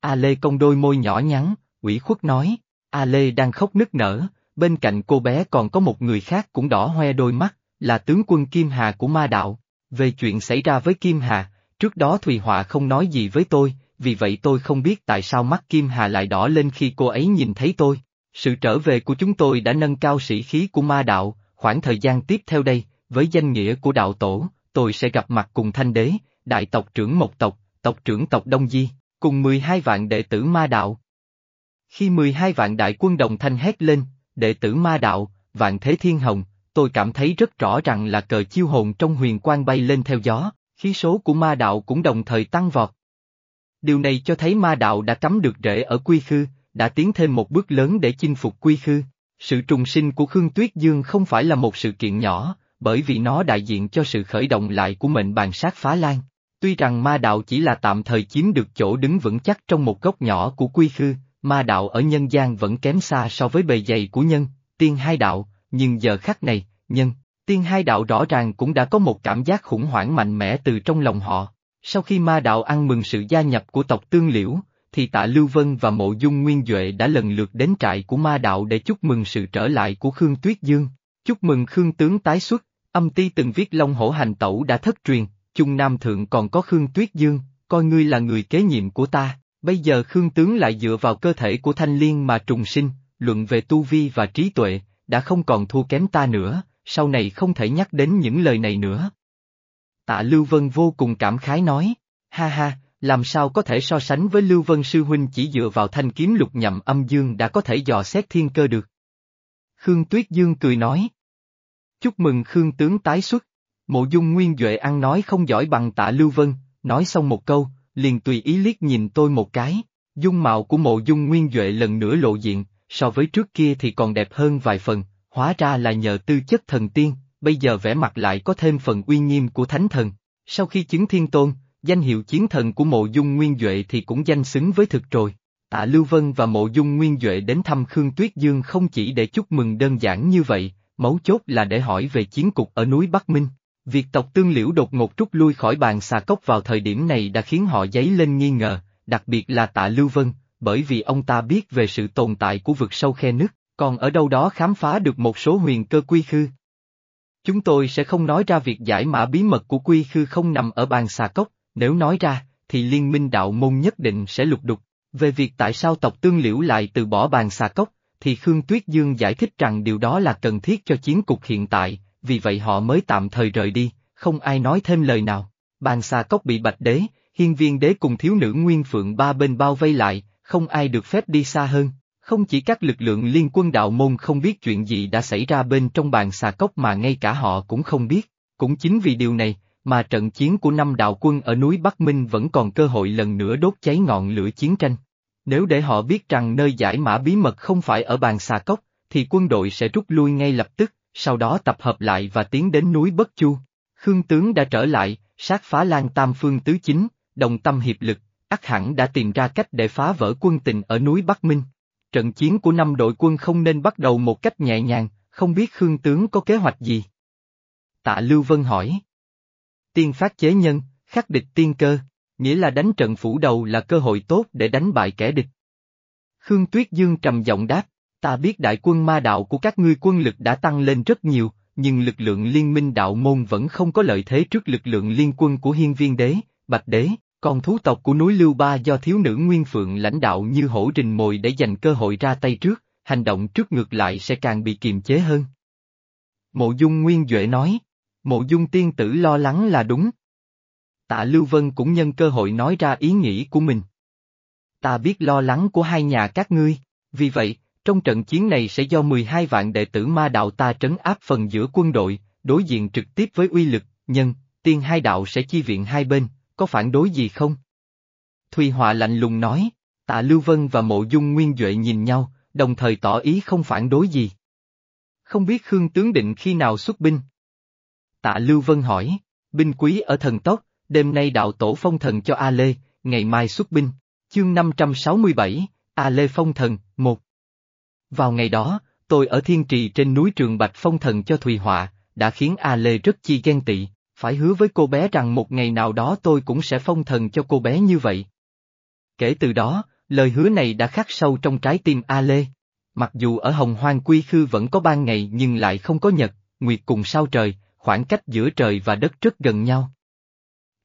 A Lê cong đôi môi nhỏ nhắn, ủy khuất nói, A Lê đang khóc nức nở, bên cạnh cô bé còn có một người khác cũng đỏ hoe đôi mắt, là tướng quân Kim Hà của ma đạo. Về chuyện xảy ra với Kim Hà, trước đó Thùy Họa không nói gì với tôi, vì vậy tôi không biết tại sao mắt Kim Hà lại đỏ lên khi cô ấy nhìn thấy tôi. Sự trở về của chúng tôi đã nâng cao sĩ khí của ma đạo, khoảng thời gian tiếp theo đây, với danh nghĩa của đạo tổ, tôi sẽ gặp mặt cùng thanh đế, đại tộc trưởng Mộc tộc, tộc trưởng tộc Đông Di, cùng 12 vạn đệ tử ma đạo. Khi 12 vạn đại quân đồng thanh hét lên, đệ tử ma đạo, vạn thế thiên hồng, tôi cảm thấy rất rõ rằng là cờ chiêu hồn trong huyền quang bay lên theo gió, khí số của ma đạo cũng đồng thời tăng vọt. Điều này cho thấy ma đạo đã cắm được rễ ở quy khư, đã tiến thêm một bước lớn để chinh phục quy khư. Sự trùng sinh của Khương Tuyết Dương không phải là một sự kiện nhỏ, bởi vì nó đại diện cho sự khởi động lại của mệnh bàn sát phá lan. Tuy rằng ma đạo chỉ là tạm thời chiếm được chỗ đứng vững chắc trong một góc nhỏ của quy khư, ma đạo ở nhân gian vẫn kém xa so với bề dày của nhân, tiên hai đạo, nhưng giờ khắc này, nhân, tiên hai đạo rõ ràng cũng đã có một cảm giác khủng hoảng mạnh mẽ từ trong lòng họ. Sau khi ma đạo ăn mừng sự gia nhập của tộc Tương Liễu, thì tạ Lưu Vân và Mộ Dung Nguyên Duệ đã lần lượt đến trại của ma đạo để chúc mừng sự trở lại của Khương Tuyết Dương. Chúc mừng Khương Tướng tái xuất, âm ti từng viết Long Hổ Hành Tẩu đã thất truyền, Trung Nam Thượng còn có Khương Tuyết Dương, coi ngươi là người kế nhiệm của ta, bây giờ Khương Tướng lại dựa vào cơ thể của Thanh Liên mà trùng sinh, luận về tu vi và trí tuệ, đã không còn thua kém ta nữa, sau này không thể nhắc đến những lời này nữa. Tạ Lưu Vân vô cùng cảm khái nói, ha ha, làm sao có thể so sánh với Lưu Vân Sư Huynh chỉ dựa vào thanh kiếm lục nhậm âm dương đã có thể dò xét thiên cơ được. Khương Tuyết Dương cười nói. Chúc mừng Khương Tướng tái xuất. Mộ dung nguyên Duệ ăn nói không giỏi bằng tạ Lưu Vân, nói xong một câu, liền tùy ý liếc nhìn tôi một cái. Dung mạo của mộ dung nguyên Duệ lần nữa lộ diện, so với trước kia thì còn đẹp hơn vài phần, hóa ra là nhờ tư chất thần tiên, bây giờ vẻ mặt lại có thêm phần uy nghiêm của thánh thần. Sau khi chứng thiên tôn, danh hiệu chiến thần của mộ dung nguyên Duệ thì cũng danh xứng với thực rồi. Tạ Lưu Vân và mộ dung nguyên Duệ đến thăm Khương Tuyết Dương không chỉ để chúc mừng đơn giản như vậy, mấu chốt là để hỏi về chiến cục ở núi Bắc Minh. Việc tộc tương liễu đột ngột rút lui khỏi bàn xà cốc vào thời điểm này đã khiến họ dấy lên nghi ngờ, đặc biệt là tạ Lưu Vân, bởi vì ông ta biết về sự tồn tại của vực sâu khe nước, còn ở đâu đó khám phá được một số huyền cơ quy khư. Chúng tôi sẽ không nói ra việc giải mã bí mật của quy khư không nằm ở bàn xà cốc, nếu nói ra, thì liên minh đạo môn nhất định sẽ lục đục. Về việc tại sao tộc tương liễu lại từ bỏ bàn xà cốc, thì Khương Tuyết Dương giải thích rằng điều đó là cần thiết cho chiến cục hiện tại, vì vậy họ mới tạm thời rời đi, không ai nói thêm lời nào. Bàn xà cốc bị bạch đế, hiên viên đế cùng thiếu nữ nguyên phượng ba bên bao vây lại, không ai được phép đi xa hơn. Không chỉ các lực lượng liên quân đạo môn không biết chuyện gì đã xảy ra bên trong bàn xà cốc mà ngay cả họ cũng không biết. Cũng chính vì điều này, mà trận chiến của năm đạo quân ở núi Bắc Minh vẫn còn cơ hội lần nữa đốt cháy ngọn lửa chiến tranh. Nếu để họ biết rằng nơi giải mã bí mật không phải ở bàn xà cốc, thì quân đội sẽ rút lui ngay lập tức, sau đó tập hợp lại và tiến đến núi Bất Chu. Khương tướng đã trở lại, sát phá lan tam phương tứ chính, đồng tâm hiệp lực, ắt hẳn đã tìm ra cách để phá vỡ quân tình ở núi Bắc Minh. Trận chiến của năm đội quân không nên bắt đầu một cách nhẹ nhàng, không biết Khương tướng có kế hoạch gì? Tạ Lưu Vân hỏi. Tiên phát chế nhân, khắc địch tiên cơ, nghĩa là đánh trận phủ đầu là cơ hội tốt để đánh bại kẻ địch. Khương Tuyết Dương trầm giọng đáp, ta biết đại quân ma đạo của các ngươi quân lực đã tăng lên rất nhiều, nhưng lực lượng liên minh đạo môn vẫn không có lợi thế trước lực lượng liên quân của hiên viên đế, bạch đế, Còn thú tộc của núi Lưu Ba do thiếu nữ Nguyên Phượng lãnh đạo như hổ rình mồi để giành cơ hội ra tay trước, hành động trước ngược lại sẽ càng bị kiềm chế hơn. Mộ dung Nguyên Duệ nói, mộ dung tiên tử lo lắng là đúng. Tạ Lưu Vân cũng nhân cơ hội nói ra ý nghĩ của mình. Ta biết lo lắng của hai nhà các ngươi, vì vậy, trong trận chiến này sẽ do 12 vạn đệ tử ma đạo ta trấn áp phần giữa quân đội, đối diện trực tiếp với uy lực, nhân, tiên hai đạo sẽ chi viện hai bên, có phản đối gì không? Thùy Họa lạnh lùng nói, tạ Lưu Vân và Mộ Dung Nguyên Duệ nhìn nhau, đồng thời tỏ ý không phản đối gì. Không biết Khương Tướng định khi nào xuất binh? Tạ Lưu Vân hỏi, binh quý ở thần tốc, đêm nay đạo tổ phong thần cho A Lê, ngày mai xuất binh, chương 567, A Lê phong thần, một. Vào ngày đó, tôi ở thiên trì trên núi Trường Bạch phong thần cho Thùy Họa, đã khiến A Lê rất chi ghen tị, phải hứa với cô bé rằng một ngày nào đó tôi cũng sẽ phong thần cho cô bé như vậy. Kể từ đó, lời hứa này đã khắc sâu trong trái tim A Lê. Mặc dù ở Hồng Hoang Quy Khư vẫn có ban ngày nhưng lại không có nhật, nguyệt cùng sao trời, khoảng cách giữa trời và đất rất gần nhau.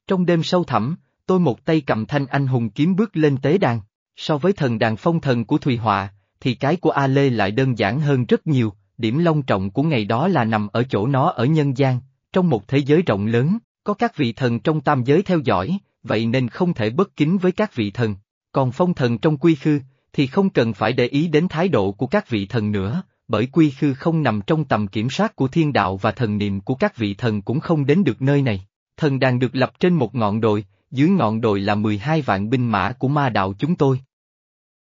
Trong đêm sâu thẳm, tôi một tay cầm thanh anh hùng kiếm bước lên tế đàn, so với thần đàn phong thần của Thùy Họa, thì cái của A Lê lại đơn giản hơn rất nhiều, điểm long trọng của ngày đó là nằm ở chỗ nó ở nhân gian, trong một thế giới rộng lớn, có các vị thần trong tam giới theo dõi, vậy nên không thể bất kính với các vị thần. Còn phong thần trong quy khư, thì không cần phải để ý đến thái độ của các vị thần nữa, bởi quy khư không nằm trong tầm kiểm soát của thiên đạo và thần niệm của các vị thần cũng không đến được nơi này. Thần đàn được lập trên một ngọn đồi, dưới ngọn đồi là 12 vạn binh mã của ma đạo chúng tôi.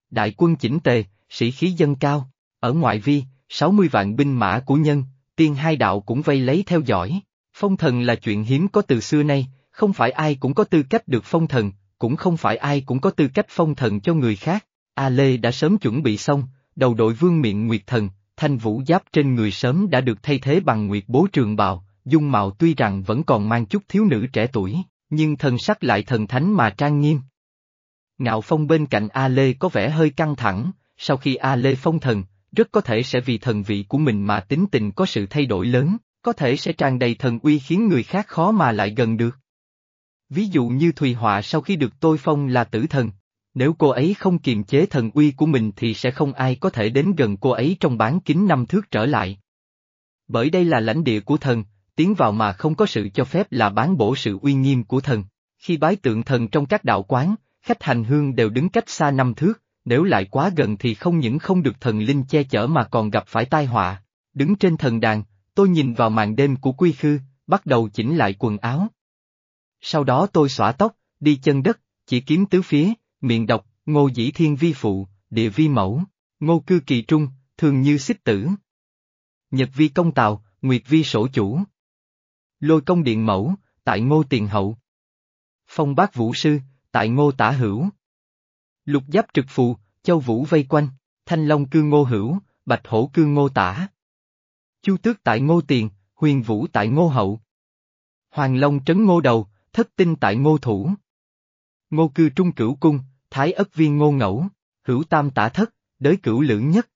Đại quân chỉnh tề, sĩ khí dân cao, ở ngoại vi, 60 vạn binh mã của nhân, tiên hai đạo cũng vây lấy theo dõi. Phong thần là chuyện hiếm có từ xưa nay, không phải ai cũng có tư cách được phong thần, cũng không phải ai cũng có tư cách phong thần cho người khác. A Lê đã sớm chuẩn bị xong, đầu đội vương miệng nguyệt thần, thanh vũ giáp trên người sớm đã được thay thế bằng nguyệt bố trường bào, dung mạo tuy rằng vẫn còn mang chút thiếu nữ trẻ tuổi, nhưng thần sắc lại thần thánh mà trang nghiêm. Ngạo phong bên cạnh A Lê có vẻ hơi căng thẳng, sau khi A Lê phong thần, rất có thể sẽ vì thần vị của mình mà tính tình có sự thay đổi lớn, có thể sẽ tràn đầy thần uy khiến người khác khó mà lại gần được. Ví dụ như Thùy Họa sau khi được tôi phong là tử thần, nếu cô ấy không kiềm chế thần uy của mình thì sẽ không ai có thể đến gần cô ấy trong bán kính năm thước trở lại. Bởi đây là lãnh địa của thần, tiến vào mà không có sự cho phép là bán bổ sự uy nghiêm của thần. Khi bái tượng thần trong các đạo quán, khách hành hương đều đứng cách xa năm thước, nếu lại quá gần thì không những không được thần linh che chở mà còn gặp phải tai họa. Đứng trên thần đàn, tôi nhìn vào màn đêm của quy khư, bắt đầu chỉnh lại quần áo. Sau đó tôi xõa tóc, đi chân đất, chỉ kiếm tứ phía, miệng đọc, ngô dĩ thiên vi phụ, địa vi mẫu, ngô cư kỳ trung, thường như xích tử. Nhật vi công tào, nguyệt vi sổ chủ. Lôi công điện mẫu, tại ngô tiền hậu. Phong bác vũ sư, tại ngô tả hữu. Lục giáp trực phù, châu vũ vây quanh, thanh long cư ngô hữu, bạch hổ cư ngô tả. Chu tước tại ngô tiền, huyền vũ tại ngô hậu. Hoàng long trấn ngô đầu, thất tinh tại ngô thủ. Ngô cư trung cửu cung, thái ất viên ngô ngẫu, hữu tam tả thất, đới cửu lưỡng nhất.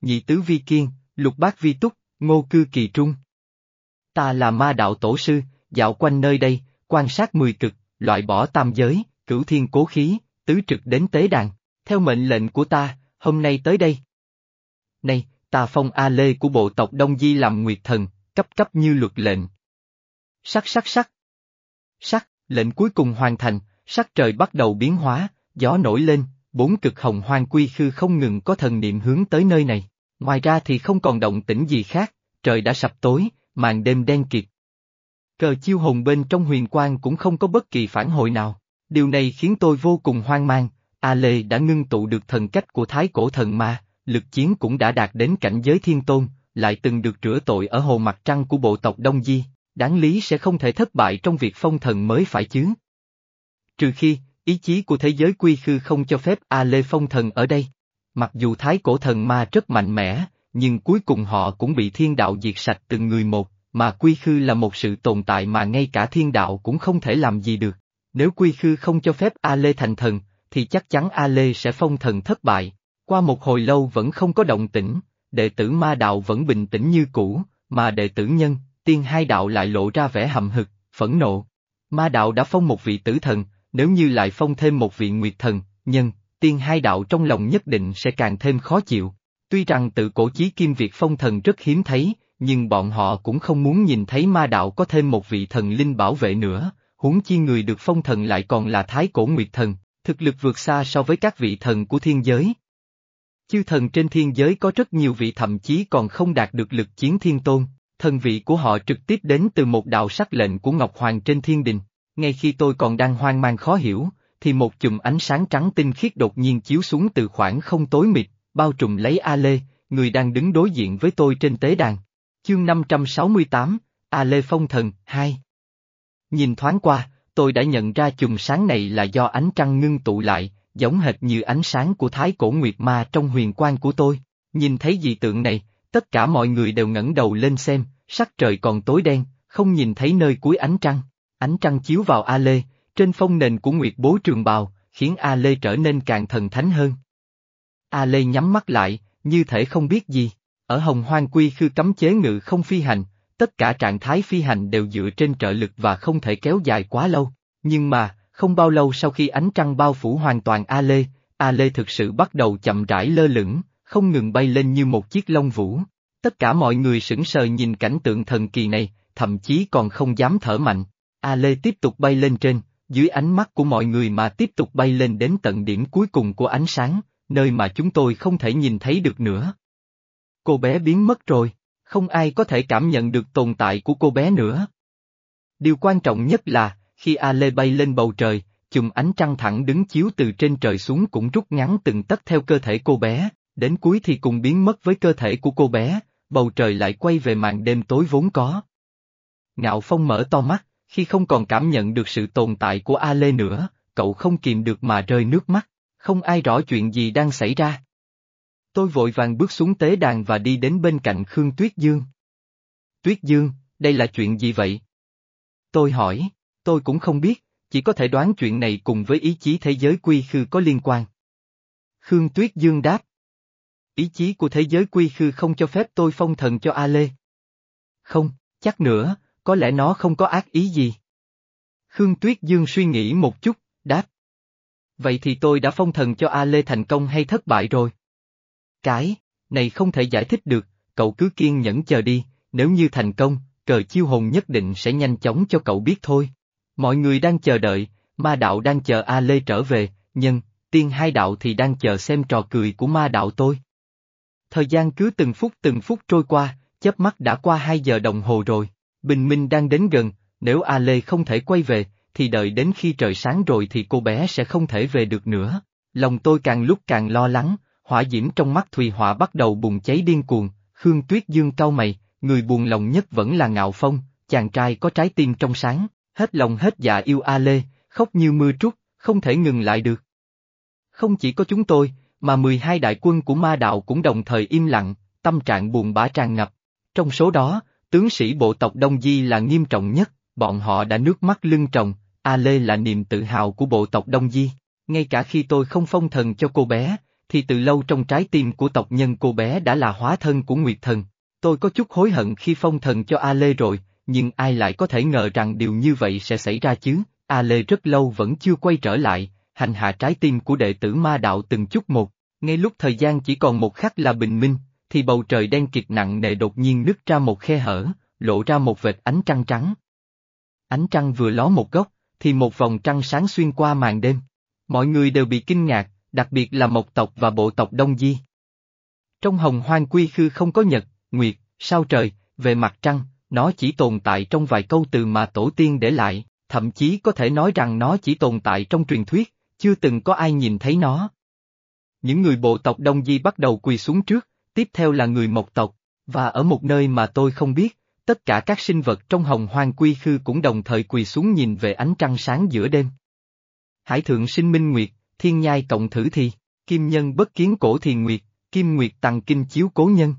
Nhị tứ vi kiên, lục bát vi túc, ngô cư kỳ trung. Ta là ma đạo tổ sư, dạo quanh nơi đây, quan sát mười cực, loại bỏ tam giới, cửu thiên cố khí, tứ trực đến tế đàn, theo mệnh lệnh của ta, hôm nay tới đây. Này, ta phong A Lê của bộ tộc Đông Di làm nguyệt thần, cấp cấp như luật lệnh. Sắc sắc sắc. Sắc, lệnh cuối cùng hoàn thành, sắc trời bắt đầu biến hóa, gió nổi lên, bốn cực hồng hoang quy khư không ngừng có thần niệm hướng tới nơi này. Ngoài ra thì không còn động tĩnh gì khác, trời đã sập tối, màn đêm đen kịt. Cờ chiêu hồn bên trong huyền quang cũng không có bất kỳ phản hồi nào. Điều này khiến tôi vô cùng hoang mang, A Lê đã ngưng tụ được thần cách của thái cổ thần ma, lực chiến cũng đã đạt đến cảnh giới thiên tôn, lại từng được rửa tội ở hồ mặt trăng của bộ tộc Đông Di, đáng lý sẽ không thể thất bại trong việc phong thần mới phải chứ. Trừ khi, ý chí của thế giới quy khư không cho phép A Lê phong thần ở đây. Mặc dù thái cổ thần ma rất mạnh mẽ, nhưng cuối cùng họ cũng bị thiên đạo diệt sạch từng người một, mà quy khư là một sự tồn tại mà ngay cả thiên đạo cũng không thể làm gì được. Nếu quy khư không cho phép A Lê thành thần, thì chắc chắn A Lê sẽ phong thần thất bại. Qua một hồi lâu vẫn không có động tĩnh, đệ tử ma đạo vẫn bình tĩnh như cũ, mà đệ tử nhân, tiên hai đạo lại lộ ra vẻ hậm hực, phẫn nộ. Ma đạo đã phong một vị tử thần, nếu như lại phong thêm một vị nguyệt thần, nhân, tiên hai đạo trong lòng nhất định sẽ càng thêm khó chịu. Tuy rằng tự cổ chí kim việc phong thần rất hiếm thấy, nhưng bọn họ cũng không muốn nhìn thấy ma đạo có thêm một vị thần linh bảo vệ nữa, huống chi người được phong thần lại còn là thái cổ nguyệt thần, thực lực vượt xa so với các vị thần của thiên giới. Chư thần trên thiên giới có rất nhiều vị thậm chí còn không đạt được lực chiến thiên tôn, thần vị của họ trực tiếp đến từ một đạo sắc lệnh của Ngọc Hoàng trên thiên đình. Ngay khi tôi còn đang hoang mang khó hiểu, thì một chùm ánh sáng trắng tinh khiết đột nhiên chiếu xuống từ khoảng không tối mịt, bao trùm lấy A Lê, người đang đứng đối diện với tôi trên tế đàn. Chương 568, A Lê Phong Thần, 2 Nhìn thoáng qua, tôi đã nhận ra chùm sáng này là do ánh trăng ngưng tụ lại, giống hệt như ánh sáng của thái cổ nguyệt ma trong huyền quan của tôi. Nhìn thấy dị tượng này, tất cả mọi người đều ngẩng đầu lên xem, sắc trời còn tối đen, không nhìn thấy nơi cuối ánh trăng. Ánh trăng chiếu vào A Lê, trên phong nền của Nguyệt Bố Trường Bào, khiến A Lê trở nên càng thần thánh hơn. A Lê nhắm mắt lại, như thể không biết gì. Ở Hồng Hoang Quy khư cấm chế ngự không phi hành, tất cả trạng thái phi hành đều dựa trên trợ lực và không thể kéo dài quá lâu. Nhưng mà, không bao lâu sau khi ánh trăng bao phủ hoàn toàn A Lê, A Lê thực sự bắt đầu chậm rãi lơ lửng, không ngừng bay lên như một chiếc lông vũ. Tất cả mọi người sững sờ nhìn cảnh tượng thần kỳ này, thậm chí còn không dám thở mạnh. A Lê tiếp tục bay lên trên, dưới ánh mắt của mọi người mà tiếp tục bay lên đến tận điểm cuối cùng của ánh sáng, nơi mà chúng tôi không thể nhìn thấy được nữa. Cô bé biến mất rồi, không ai có thể cảm nhận được tồn tại của cô bé nữa. Điều quan trọng nhất là, khi A Lê bay lên bầu trời, chùm ánh trăng thẳng đứng chiếu từ trên trời xuống cũng rút ngắn từng tấc theo cơ thể cô bé, đến cuối thì cùng biến mất với cơ thể của cô bé, bầu trời lại quay về màn đêm tối vốn có. Ngạo Phong mở to mắt, khi không còn cảm nhận được sự tồn tại của A Lê nữa, cậu không kìm được mà rơi nước mắt, không ai rõ chuyện gì đang xảy ra. Tôi vội vàng bước xuống tế đàn và đi đến bên cạnh Khương Tuyết Dương. Tuyết Dương, đây là chuyện gì vậy? Tôi hỏi, tôi cũng không biết, chỉ có thể đoán chuyện này cùng với ý chí thế giới quy khư có liên quan. Khương Tuyết Dương đáp. Ý chí của thế giới quy khư không cho phép tôi phong thần cho A Lê. Không, chắc nữa, có lẽ nó không có ác ý gì. Khương Tuyết Dương suy nghĩ một chút, đáp. Vậy thì tôi đã phong thần cho A Lê thành công hay thất bại rồi? Cái, này không thể giải thích được, cậu cứ kiên nhẫn chờ đi, nếu như thành công, cờ chiêu hồn nhất định sẽ nhanh chóng cho cậu biết thôi. Mọi người đang chờ đợi, ma đạo đang chờ A Lê trở về, nhân, tiên hai đạo thì đang chờ xem trò cười của ma đạo tôi. Thời gian cứ từng phút từng phút trôi qua, chớp mắt đã qua hai giờ đồng hồ rồi. Bình minh đang đến gần, nếu A Lê không thể quay về, thì đợi đến khi trời sáng rồi thì cô bé sẽ không thể về được nữa. Lòng tôi càng lúc càng lo lắng, hỏa diễm trong mắt Thùy Họa bắt đầu bùng cháy điên cuồng, Khương Tuyết Dương cau mày, người buồn lòng nhất vẫn là Ngạo Phong, chàng trai có trái tim trong sáng, hết lòng hết dạ yêu A Lê, khóc như mưa trút, không thể ngừng lại được. Không chỉ có chúng tôi, mà 12 đại quân của ma đạo cũng đồng thời im lặng, tâm trạng buồn bã tràn ngập. Trong số đó, Tướng sĩ bộ tộc Đông Di là nghiêm trọng nhất, bọn họ đã nước mắt lưng tròng, A Lê là niềm tự hào của bộ tộc Đông Di. Ngay cả khi tôi không phong thần cho cô bé, thì từ lâu trong trái tim của tộc nhân cô bé đã là hóa thân của Nguyệt Thần. Tôi có chút hối hận khi phong thần cho A Lê rồi, nhưng ai lại có thể ngờ rằng điều như vậy sẽ xảy ra chứ, A Lê rất lâu vẫn chưa quay trở lại, hành hạ trái tim của đệ tử ma đạo từng chút một, ngay lúc thời gian chỉ còn một khắc là bình minh, thì bầu trời đen kịt nặng nề đột nhiên nứt ra một khe hở, lộ ra một vệt ánh trăng trắng. Ánh trăng vừa ló một góc, thì một vòng trăng sáng xuyên qua màn đêm. Mọi người đều bị kinh ngạc, đặc biệt là mộc tộc và bộ tộc Đông Di. Trong hồng hoang quy khư không có nhật, nguyệt, sao trời, về mặt trăng, nó chỉ tồn tại trong vài câu từ mà tổ tiên để lại, thậm chí có thể nói rằng nó chỉ tồn tại trong truyền thuyết, chưa từng có ai nhìn thấy nó. Những người bộ tộc Đông Di bắt đầu quỳ xuống trước, tiếp theo là người mộc tộc, và ở một nơi mà tôi không biết, tất cả các sinh vật trong hồng hoang quy khư cũng đồng thời quỳ xuống nhìn về ánh trăng sáng giữa đêm. Hải thượng sinh minh nguyệt, thiên nhai cộng thử thì, kim nhân bất kiến cổ thiền nguyệt, kim nguyệt tăng kinh chiếu cố nhân.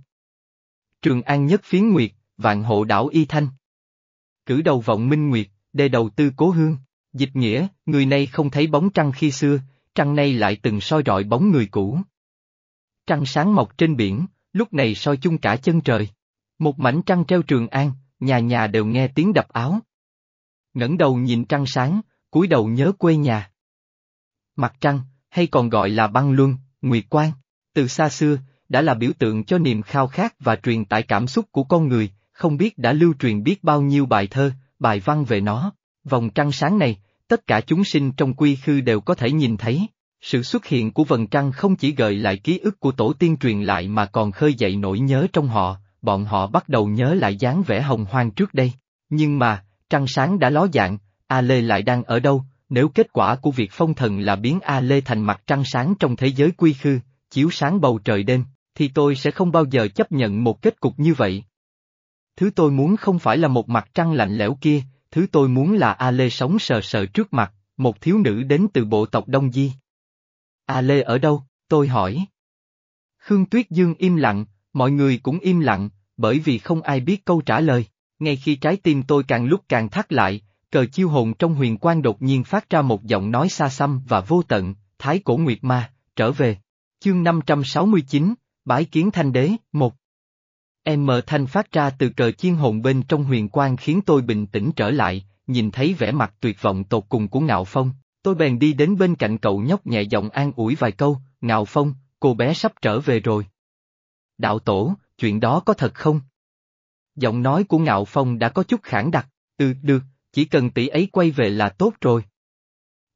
Trường an nhất phiến nguyệt, vạn hộ đảo y thanh. Cử đầu vọng minh nguyệt, đề đầu tư cố hương, dịch nghĩa, người nay không thấy bóng trăng khi xưa, trăng nay lại từng soi rọi bóng người cũ. Trăng sáng mọc trên biển, lúc này soi chung cả chân trời. Một mảnh trăng treo trường an, nhà nhà đều nghe tiếng đập áo. ngẩng đầu nhìn trăng sáng, cúi đầu nhớ quê nhà. Mặt trăng, hay còn gọi là băng luân, nguyệt quang, từ xa xưa, đã là biểu tượng cho niềm khao khát và truyền tải cảm xúc của con người, không biết đã lưu truyền biết bao nhiêu bài thơ, bài văn về nó. Vòng trăng sáng này, tất cả chúng sinh trong quy khư đều có thể nhìn thấy. Sự xuất hiện của vầng trăng không chỉ gợi lại ký ức của tổ tiên truyền lại mà còn khơi dậy nỗi nhớ trong họ, bọn họ bắt đầu nhớ lại dáng vẻ hồng hoang trước đây. Nhưng mà, trăng sáng đã ló dạng, A Lê lại đang ở đâu, nếu kết quả của việc phong thần là biến A Lê thành mặt trăng sáng trong thế giới quy khư, chiếu sáng bầu trời đêm, thì tôi sẽ không bao giờ chấp nhận một kết cục như vậy. Thứ tôi muốn không phải là một mặt trăng lạnh lẽo kia, thứ tôi muốn là A Lê sống sờ sờ trước mặt, một thiếu nữ đến từ bộ tộc Đông Di. A Lê ở đâu, tôi hỏi. Khương Tuyết Dương im lặng, mọi người cũng im lặng, bởi vì không ai biết câu trả lời. Ngay khi trái tim tôi càng lúc càng thắt lại, cờ chiêu hồn trong huyền quan đột nhiên phát ra một giọng nói xa xăm và vô tận, Thái Cổ Nguyệt Ma, trở về. Chương 569, Bái Kiến Thanh Đế, 1 M thanh phát ra từ cờ chiên hồn bên trong huyền quan khiến tôi bình tĩnh trở lại, nhìn thấy vẻ mặt tuyệt vọng tột cùng của Ngạo Phong, tôi bèn đi đến bên cạnh cậu nhóc nhẹ giọng an ủi vài câu, Ngạo Phong, cô bé sắp trở về rồi. Đạo tổ, chuyện đó có thật không? Giọng nói của Ngạo Phong đã có chút khản đặc, ừ, được, chỉ cần tỷ ấy quay về là tốt rồi.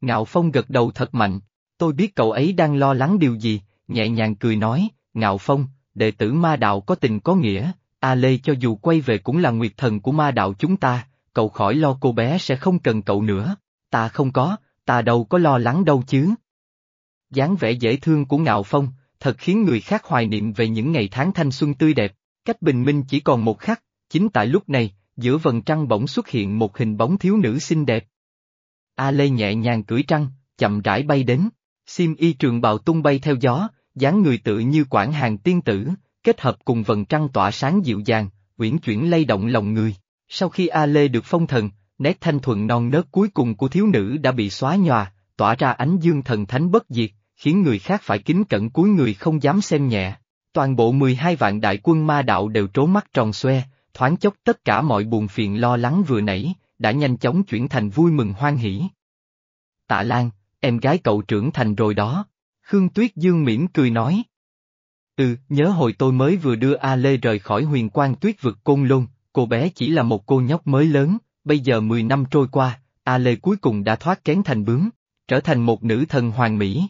Ngạo Phong gật đầu thật mạnh, tôi biết cậu ấy đang lo lắng điều gì, nhẹ nhàng cười nói, Ngạo Phong, đệ tử ma đạo có tình có nghĩa, A Lê cho dù quay về cũng là nguyệt thần của ma đạo chúng ta, cậu khỏi lo cô bé sẽ không cần cậu nữa, ta không có, ta đâu có lo lắng đâu chứ. dáng vẻ dễ thương của Ngạo Phong, thật khiến người khác hoài niệm về những ngày tháng thanh xuân tươi đẹp, cách bình minh chỉ còn một khắc, chính tại lúc này, giữa vầng trăng bỗng xuất hiện một hình bóng thiếu nữ xinh đẹp. A Lê nhẹ nhàng cưỡi trăng, chậm rãi bay đến, Sim y trường bào tung bay theo gió, dáng người tự như quảng hàng tiên tử, kết hợp cùng vầng trăng tỏa sáng dịu dàng, uyển chuyển lay động lòng người. Sau khi A Lê được phong thần, nét thanh thuần non nớt cuối cùng của thiếu nữ đã bị xóa nhòa, tỏa ra ánh dương thần thánh bất diệt, khiến người khác phải kính cẩn cúi người không dám xem nhẹ. Toàn bộ 12 vạn đại quân ma đạo đều trố mắt tròn xoe, thoáng chốc tất cả mọi buồn phiền lo lắng vừa nãy, đã nhanh chóng chuyển thành vui mừng hoan hỷ. Tạ Lan, em gái cậu trưởng thành rồi đó. Khương Tuyết Dương mỉm cười nói. Ừ, nhớ hồi tôi mới vừa đưa A Lê rời khỏi huyền quan tuyết vực côn lôn, cô bé chỉ là một cô nhóc mới lớn, bây giờ 10 năm trôi qua, A Lê cuối cùng đã thoát kén thành bướm, trở thành một nữ thần hoàng mỹ.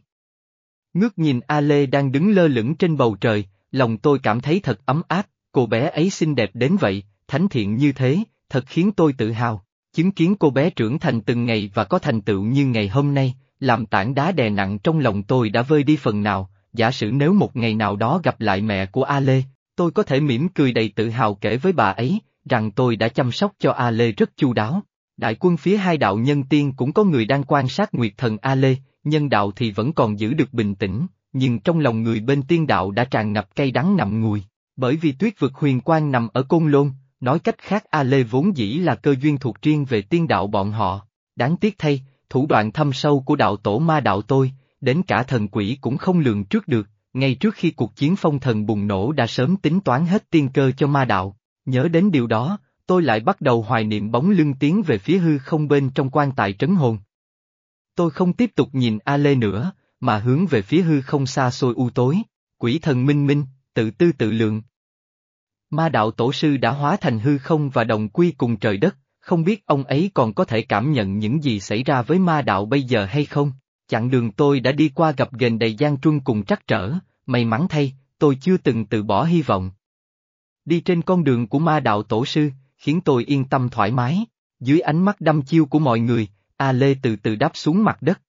Ngước nhìn A Lê đang đứng lơ lửng trên bầu trời, lòng tôi cảm thấy thật ấm áp, cô bé ấy xinh đẹp đến vậy, thánh thiện như thế, thật khiến tôi tự hào. Chứng kiến cô bé trưởng thành từng ngày và có thành tựu như ngày hôm nay, làm tảng đá đè nặng trong lòng tôi đã vơi đi phần nào, giả sử nếu một ngày nào đó gặp lại mẹ của A Lê, tôi có thể mỉm cười đầy tự hào kể với bà ấy, rằng tôi đã chăm sóc cho A Lê rất chu đáo. Đại quân phía hai đạo nhân tiên cũng có người đang quan sát Nguyệt Thần A Lê, nhân đạo thì vẫn còn giữ được bình tĩnh, nhưng trong lòng người bên tiên đạo đã tràn ngập cay đắng nặng ngùi. Bởi vì tuyết vực huyền quang nằm ở Côn Lôn, nói cách khác A Lê vốn dĩ là cơ duyên thuộc riêng về tiên đạo bọn họ. Đáng tiếc thay, thủ đoạn thâm sâu của đạo tổ ma đạo tôi, đến cả thần quỷ cũng không lường trước được, ngay trước khi cuộc chiến phong thần bùng nổ đã sớm tính toán hết tiên cơ cho ma đạo. Nhớ đến điều đó, tôi lại bắt đầu hoài niệm bóng lưng tiến về phía hư không bên trong quan tài trấn hồn. Tôi không tiếp tục nhìn A Lê nữa, mà hướng về phía hư không xa xôi u tối, quỷ thần minh minh, tự tư tự lượng. Ma đạo tổ sư đã hóa thành hư không và đồng quy cùng trời đất, không biết ông ấy còn có thể cảm nhận những gì xảy ra với ma đạo bây giờ hay không? Chặng đường tôi đã đi qua gặp gền đầy gian truân cùng trắc trở, may mắn thay, tôi chưa từng từ bỏ hy vọng. Đi trên con đường của ma đạo tổ sư, khiến tôi yên tâm thoải mái, dưới ánh mắt đăm chiêu của mọi người, A Lê từ từ đáp xuống mặt đất.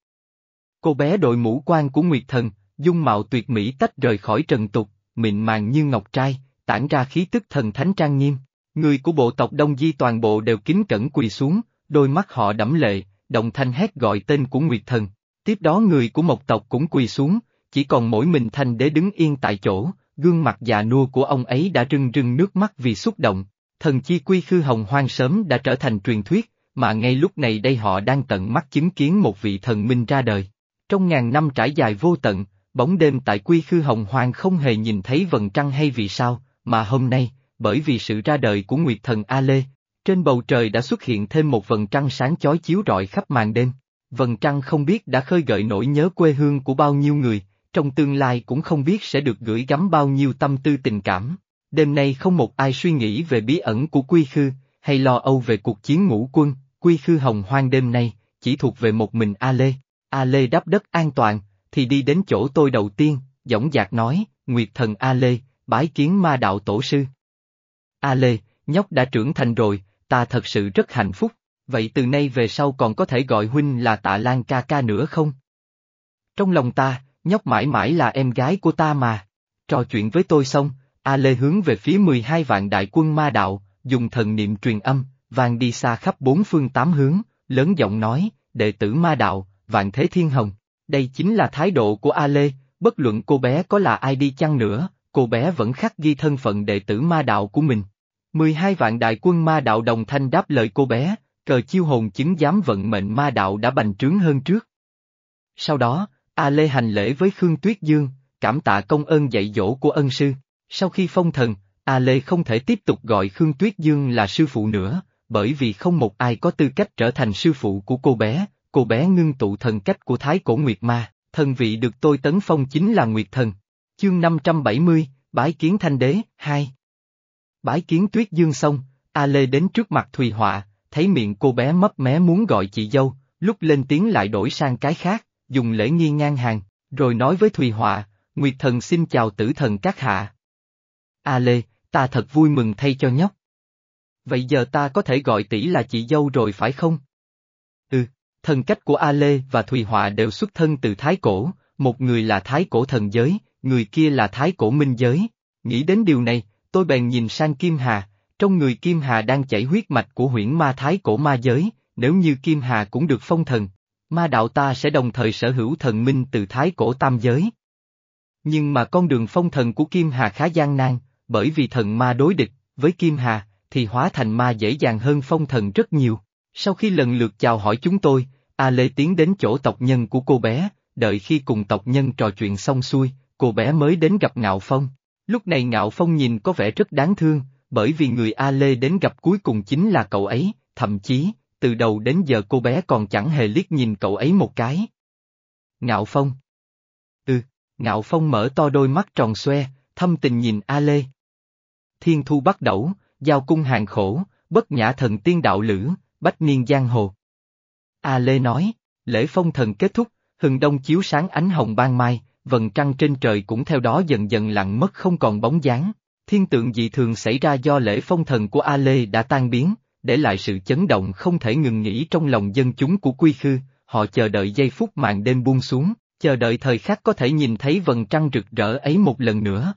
Cô bé đội mũ quan của Nguyệt Thần, dung mạo tuyệt mỹ tách rời khỏi trần tục, mịn màng như ngọc trai, tản ra khí tức thần thánh trang nghiêm. Người của bộ tộc Đông Di toàn bộ đều kính cẩn quỳ xuống, đôi mắt họ đẫm lệ, đồng thanh hét gọi tên của Nguyệt Thần. Tiếp đó người của một tộc cũng quỳ xuống, chỉ còn mỗi mình thanh đế đứng yên tại chỗ, gương mặt già nua của ông ấy đã rưng rưng nước mắt vì xúc động. Thần chi quy khư hồng hoang sớm đã trở thành truyền thuyết, mà ngay lúc này đây họ đang tận mắt chứng kiến một vị thần minh ra đời. Trong ngàn năm trải dài vô tận, bóng đêm tại quy khư hồng hoang không hề nhìn thấy vầng trăng hay vì sao, mà hôm nay, bởi vì sự ra đời của Nguyệt Thần A Lê, trên bầu trời đã xuất hiện thêm một vầng trăng sáng chói chiếu rọi khắp màn đêm. Vầng trăng không biết đã khơi gợi nỗi nhớ quê hương của bao nhiêu người, trong tương lai cũng không biết sẽ được gửi gắm bao nhiêu tâm tư tình cảm. Đêm nay không một ai suy nghĩ về bí ẩn của Quy Khư, hay lo âu về cuộc chiến ngũ quân, Quy Khư hồng hoang đêm nay, chỉ thuộc về một mình A Lê. A Lê đáp đất an toàn, thì đi đến chỗ tôi đầu tiên, dõng dạc nói, Nguyệt thần A Lê, bái kiến ma đạo tổ sư. A Lê, nhóc đã trưởng thành rồi, ta thật sự rất hạnh phúc, vậy từ nay về sau còn có thể gọi huynh là tạ lan ca ca nữa không? Trong lòng ta, nhóc mãi mãi là em gái của ta mà. Trò chuyện với tôi xong, A Lê hướng về phía 12 vạn đại quân ma đạo, dùng thần niệm truyền âm, vang đi xa khắp bốn phương tám hướng, lớn giọng nói, đệ tử ma đạo, vạn thế thiên hồng. Đây chính là thái độ của A Lê, bất luận cô bé có là ai đi chăng nữa, cô bé vẫn khắc ghi thân phận đệ tử ma đạo của mình. 12 vạn đại quân ma đạo đồng thanh đáp lời cô bé, cờ chiêu hồn chứng giám vận mệnh ma đạo đã bành trướng hơn trước. Sau đó, A Lê hành lễ với Khương Tuyết Dương, cảm tạ công ơn dạy dỗ của ân sư. Sau khi phong thần, A Lê không thể tiếp tục gọi Khương Tuyết Dương là sư phụ nữa, bởi vì không một ai có tư cách trở thành sư phụ của cô bé, cô bé ngưng tụ thần cách của Thái Cổ Nguyệt Ma, thần vị được tôi tấn phong chính là Nguyệt Thần. Chương 570, Bái Kiến Thanh Đế, 2 Bái Kiến Tuyết Dương xong, A Lê đến trước mặt Thùy Họa, thấy miệng cô bé mấp mé muốn gọi chị dâu, lúc lên tiếng lại đổi sang cái khác, dùng lễ nghi ngang hàng, rồi nói với Thùy Họa, Nguyệt Thần xin chào tử thần các hạ. A Lê, ta thật vui mừng thay cho nhóc. Vậy giờ ta có thể gọi tỷ là chị dâu rồi phải không? Thần cách của A Lê và Thùy Họa đều xuất thân từ Thái Cổ, một người là Thái Cổ thần giới, người kia là Thái Cổ minh giới. Nghĩ đến điều này, tôi bèn nhìn sang Kim Hà, trong người Kim Hà đang chảy huyết mạch của huyễn ma Thái Cổ ma giới, nếu như Kim Hà cũng được phong thần, ma đạo ta sẽ đồng thời sở hữu thần minh từ Thái Cổ tam giới. Nhưng mà con đường phong thần của Kim Hà khá gian nan, bởi vì thần ma đối địch, với Kim Hà, thì hóa thành ma dễ dàng hơn phong thần rất nhiều. Sau khi lần lượt chào hỏi chúng tôi, A Lê tiến đến chỗ tộc nhân của cô bé, đợi khi cùng tộc nhân trò chuyện xong xuôi, cô bé mới đến gặp Ngạo Phong. Lúc này Ngạo Phong nhìn có vẻ rất đáng thương, bởi vì người A Lê đến gặp cuối cùng chính là cậu ấy, thậm chí, từ đầu đến giờ cô bé còn chẳng hề liếc nhìn cậu ấy một cái. Ngạo Phong Ừ, Ngạo Phong mở to đôi mắt tròn xoe, thâm tình nhìn A Lê. Thiên thu bắt đẩu, giao cung hàng khổ, bất nhã thần tiên đạo lữ, bách niên giang hồ. A Lê nói, lễ phong thần kết thúc, hừng đông chiếu sáng ánh hồng ban mai, vầng trăng trên trời cũng theo đó dần dần lặng mất không còn bóng dáng. Thiên tượng dị thường xảy ra do lễ phong thần của A Lê đã tan biến, để lại sự chấn động không thể ngừng nghỉ trong lòng dân chúng của Quy Khư, họ chờ đợi giây phút màn đêm buông xuống, chờ đợi thời khắc có thể nhìn thấy vầng trăng rực rỡ ấy một lần nữa.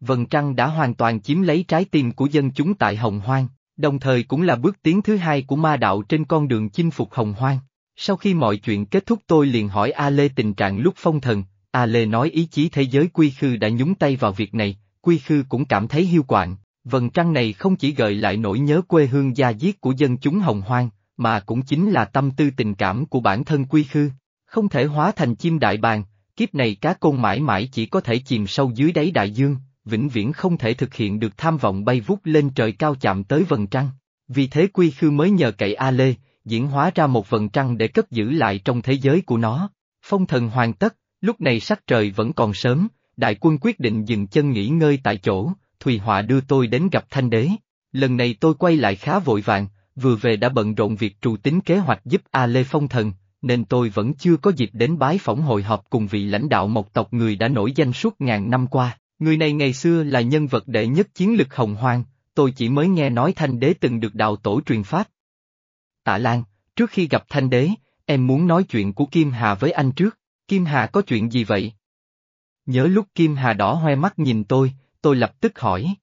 Vầng trăng đã hoàn toàn chiếm lấy trái tim của dân chúng tại Hồng Hoang, đồng thời cũng là bước tiến thứ hai của ma đạo trên con đường chinh phục Hồng Hoang. Sau khi mọi chuyện kết thúc tôi liền hỏi A Lê tình trạng lúc phong thần, A Lê nói ý chí thế giới Quy Khư đã nhúng tay vào việc này, Quy Khư cũng cảm thấy hiu quạnh. Vần trăng này không chỉ gợi lại nỗi nhớ quê hương gia diết của dân chúng Hồng Hoang, mà cũng chính là tâm tư tình cảm của bản thân Quy Khư. Không thể hóa thành chim đại bàng, kiếp này cá côn mãi mãi chỉ có thể chìm sâu dưới đáy đại dương, vĩnh viễn không thể thực hiện được tham vọng bay vút lên trời cao chạm tới vầng trăng. Vì thế Quy Khư mới nhờ cậy A Lê, diễn hóa ra một vầng trăng để cất giữ lại trong thế giới của nó. Phong thần hoàn tất, lúc này sắc trời vẫn còn sớm, đại quân quyết định dừng chân nghỉ ngơi tại chỗ, Thùy Họa đưa tôi đến gặp Thanh Đế. Lần này tôi quay lại khá vội vàng, vừa về đã bận rộn việc trù tính kế hoạch giúp A Lê Phong Thần, nên tôi vẫn chưa có dịp đến bái phỏng hội họp cùng vị lãnh đạo một tộc người đã nổi danh suốt ngàn năm qua. Người này ngày xưa là nhân vật đệ nhất chiến lực hồng hoang, tôi chỉ mới nghe nói Thanh Đế từng được đạo tổ truyền pháp. Tạ Lan, trước khi gặp Thanh Đế, em muốn nói chuyện của Kim Hà với anh trước, Kim Hà có chuyện gì vậy? Nhớ lúc Kim Hà đỏ hoe mắt nhìn tôi, tôi lập tức hỏi.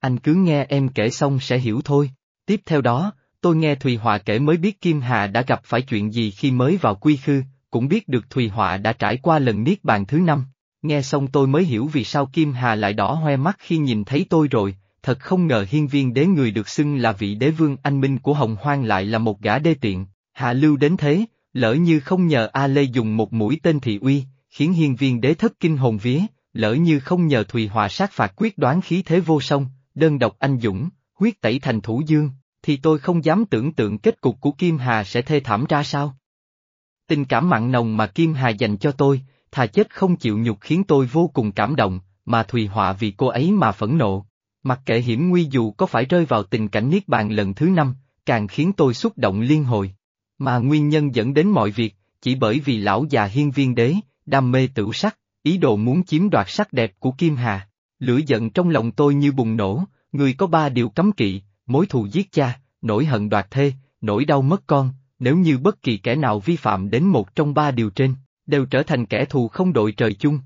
Anh cứ nghe em kể xong sẽ hiểu thôi. Tiếp theo đó, tôi nghe Thùy Họa kể mới biết Kim Hà đã gặp phải chuyện gì khi mới vào quy khư, cũng biết được Thùy Họa đã trải qua lần niết bàn thứ năm. Nghe xong tôi mới hiểu vì sao Kim Hà lại đỏ hoe mắt khi nhìn thấy tôi rồi, thật không ngờ hiên viên đế người được xưng là vị đế vương anh minh của Hồng Hoang lại là một gã đê tiện, hạ lưu đến thế, lỡ như không nhờ A Lê dùng một mũi tên thị uy, khiến hiên viên đế thất kinh hồn vía, lỡ như không nhờ Thùy Hòa sát phạt quyết đoán khí thế vô song, đơn độc anh dũng, huyết tẩy thành thủ dương, thì tôi không dám tưởng tượng kết cục của Kim Hà sẽ thê thảm ra sao. Tình cảm mặn nồng mà Kim Hà dành cho tôi, thà chết không chịu nhục khiến tôi vô cùng cảm động, mà Thùy Họa vì cô ấy mà phẫn nộ. Mặc kệ hiểm nguy dù có phải rơi vào tình cảnh niết bàn lần thứ năm, càng khiến tôi xúc động liên hồi. Mà nguyên nhân dẫn đến mọi việc, chỉ bởi vì lão già hiên viên đế, đam mê tửu sắc, ý đồ muốn chiếm đoạt sắc đẹp của Kim Hà. Lửa giận trong lòng tôi như bùng nổ, người có ba điều cấm kỵ, mối thù giết cha, nỗi hận đoạt thê, nỗi đau mất con, nếu như bất kỳ kẻ nào vi phạm đến một trong ba điều trên, đều trở thành kẻ thù không đội trời chung.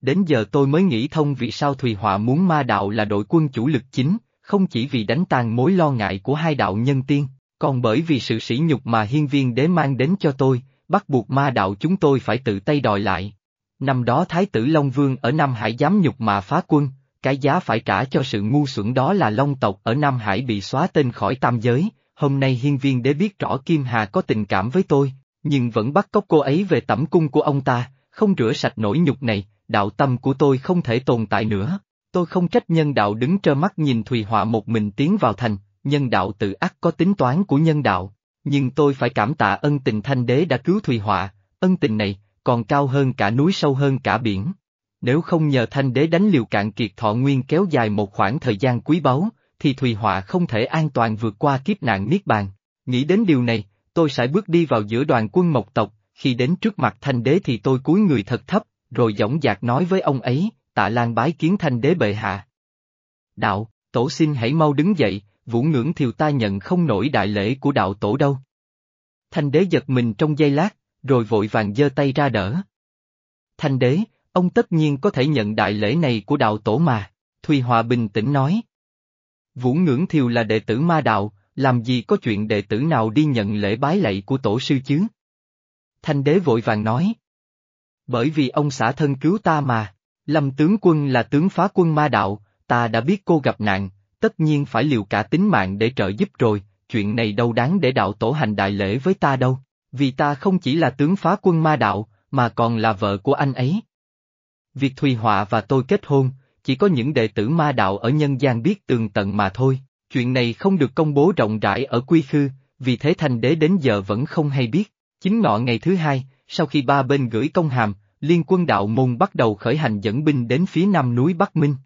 Đến giờ tôi mới nghĩ thông vì sao Thùy Họa muốn ma đạo là đội quân chủ lực chính, không chỉ vì đánh tan mối lo ngại của hai đạo nhân tiên, còn bởi vì sự sỉ nhục mà hiên viên đế mang đến cho tôi, bắt buộc ma đạo chúng tôi phải tự tay đòi lại. Năm đó Thái tử Long Vương ở Nam Hải dám nhục mà phá quân, cái giá phải trả cho sự ngu xuẩn đó là Long tộc ở Nam Hải bị xóa tên khỏi tam giới, hôm nay hiên viên đế biết rõ Kim Hà có tình cảm với tôi, nhưng vẫn bắt cóc cô ấy về tẩm cung của ông ta, không rửa sạch nỗi nhục này, đạo tâm của tôi không thể tồn tại nữa. Tôi không trách nhân đạo đứng trơ mắt nhìn Thùy Họa một mình tiến vào thành, nhân đạo tự ác có tính toán của nhân đạo, nhưng tôi phải cảm tạ ân tình thanh đế đã cứu Thùy Họa, ân tình này, còn cao hơn cả núi sâu hơn cả biển. Nếu không nhờ thanh đế đánh liều cạn kiệt thọ nguyên kéo dài một khoảng thời gian quý báu, thì Thùy Họa không thể an toàn vượt qua kiếp nạn Niết Bàn. Nghĩ đến điều này, tôi sẽ bước đi vào giữa đoàn quân mộc tộc, khi đến trước mặt thanh đế thì tôi cúi người thật thấp, rồi dõng dạc nói với ông ấy, tạ lan bái kiến thanh đế bệ hạ. Đạo, tổ xin hãy mau đứng dậy, vũ ngưỡng thiều ta nhận không nổi đại lễ của đạo tổ đâu. Thanh đế giật mình trong giây lát, rồi vội vàng giơ tay ra đỡ. Thanh đế, ông tất nhiên có thể nhận đại lễ này của đạo tổ mà, Thùy Hòa bình tĩnh nói. Vũ ngưỡng thiều là đệ tử ma đạo, làm gì có chuyện đệ tử nào đi nhận lễ bái lạy của tổ sư chứ? Thanh đế vội vàng nói. Bởi vì ông xã thân cứu ta mà, Lâm tướng quân là tướng phá quân ma đạo, ta đã biết cô gặp nạn, tất nhiên phải liều cả tính mạng để trợ giúp rồi, chuyện này đâu đáng để đạo tổ hành đại lễ với ta đâu, vì ta không chỉ là tướng phá quân ma đạo, mà còn là vợ của anh ấy. Việc Thùy Họa và tôi kết hôn, chỉ có những đệ tử ma đạo ở nhân gian biết tường tận mà thôi, chuyện này không được công bố rộng rãi ở quy khư, vì thế thành đế đến giờ vẫn không hay biết. Chính ngọ ngày thứ hai, sau khi ba bên gửi công hàm, liên quân đạo môn bắt đầu khởi hành dẫn binh đến phía nam núi Bắc Minh.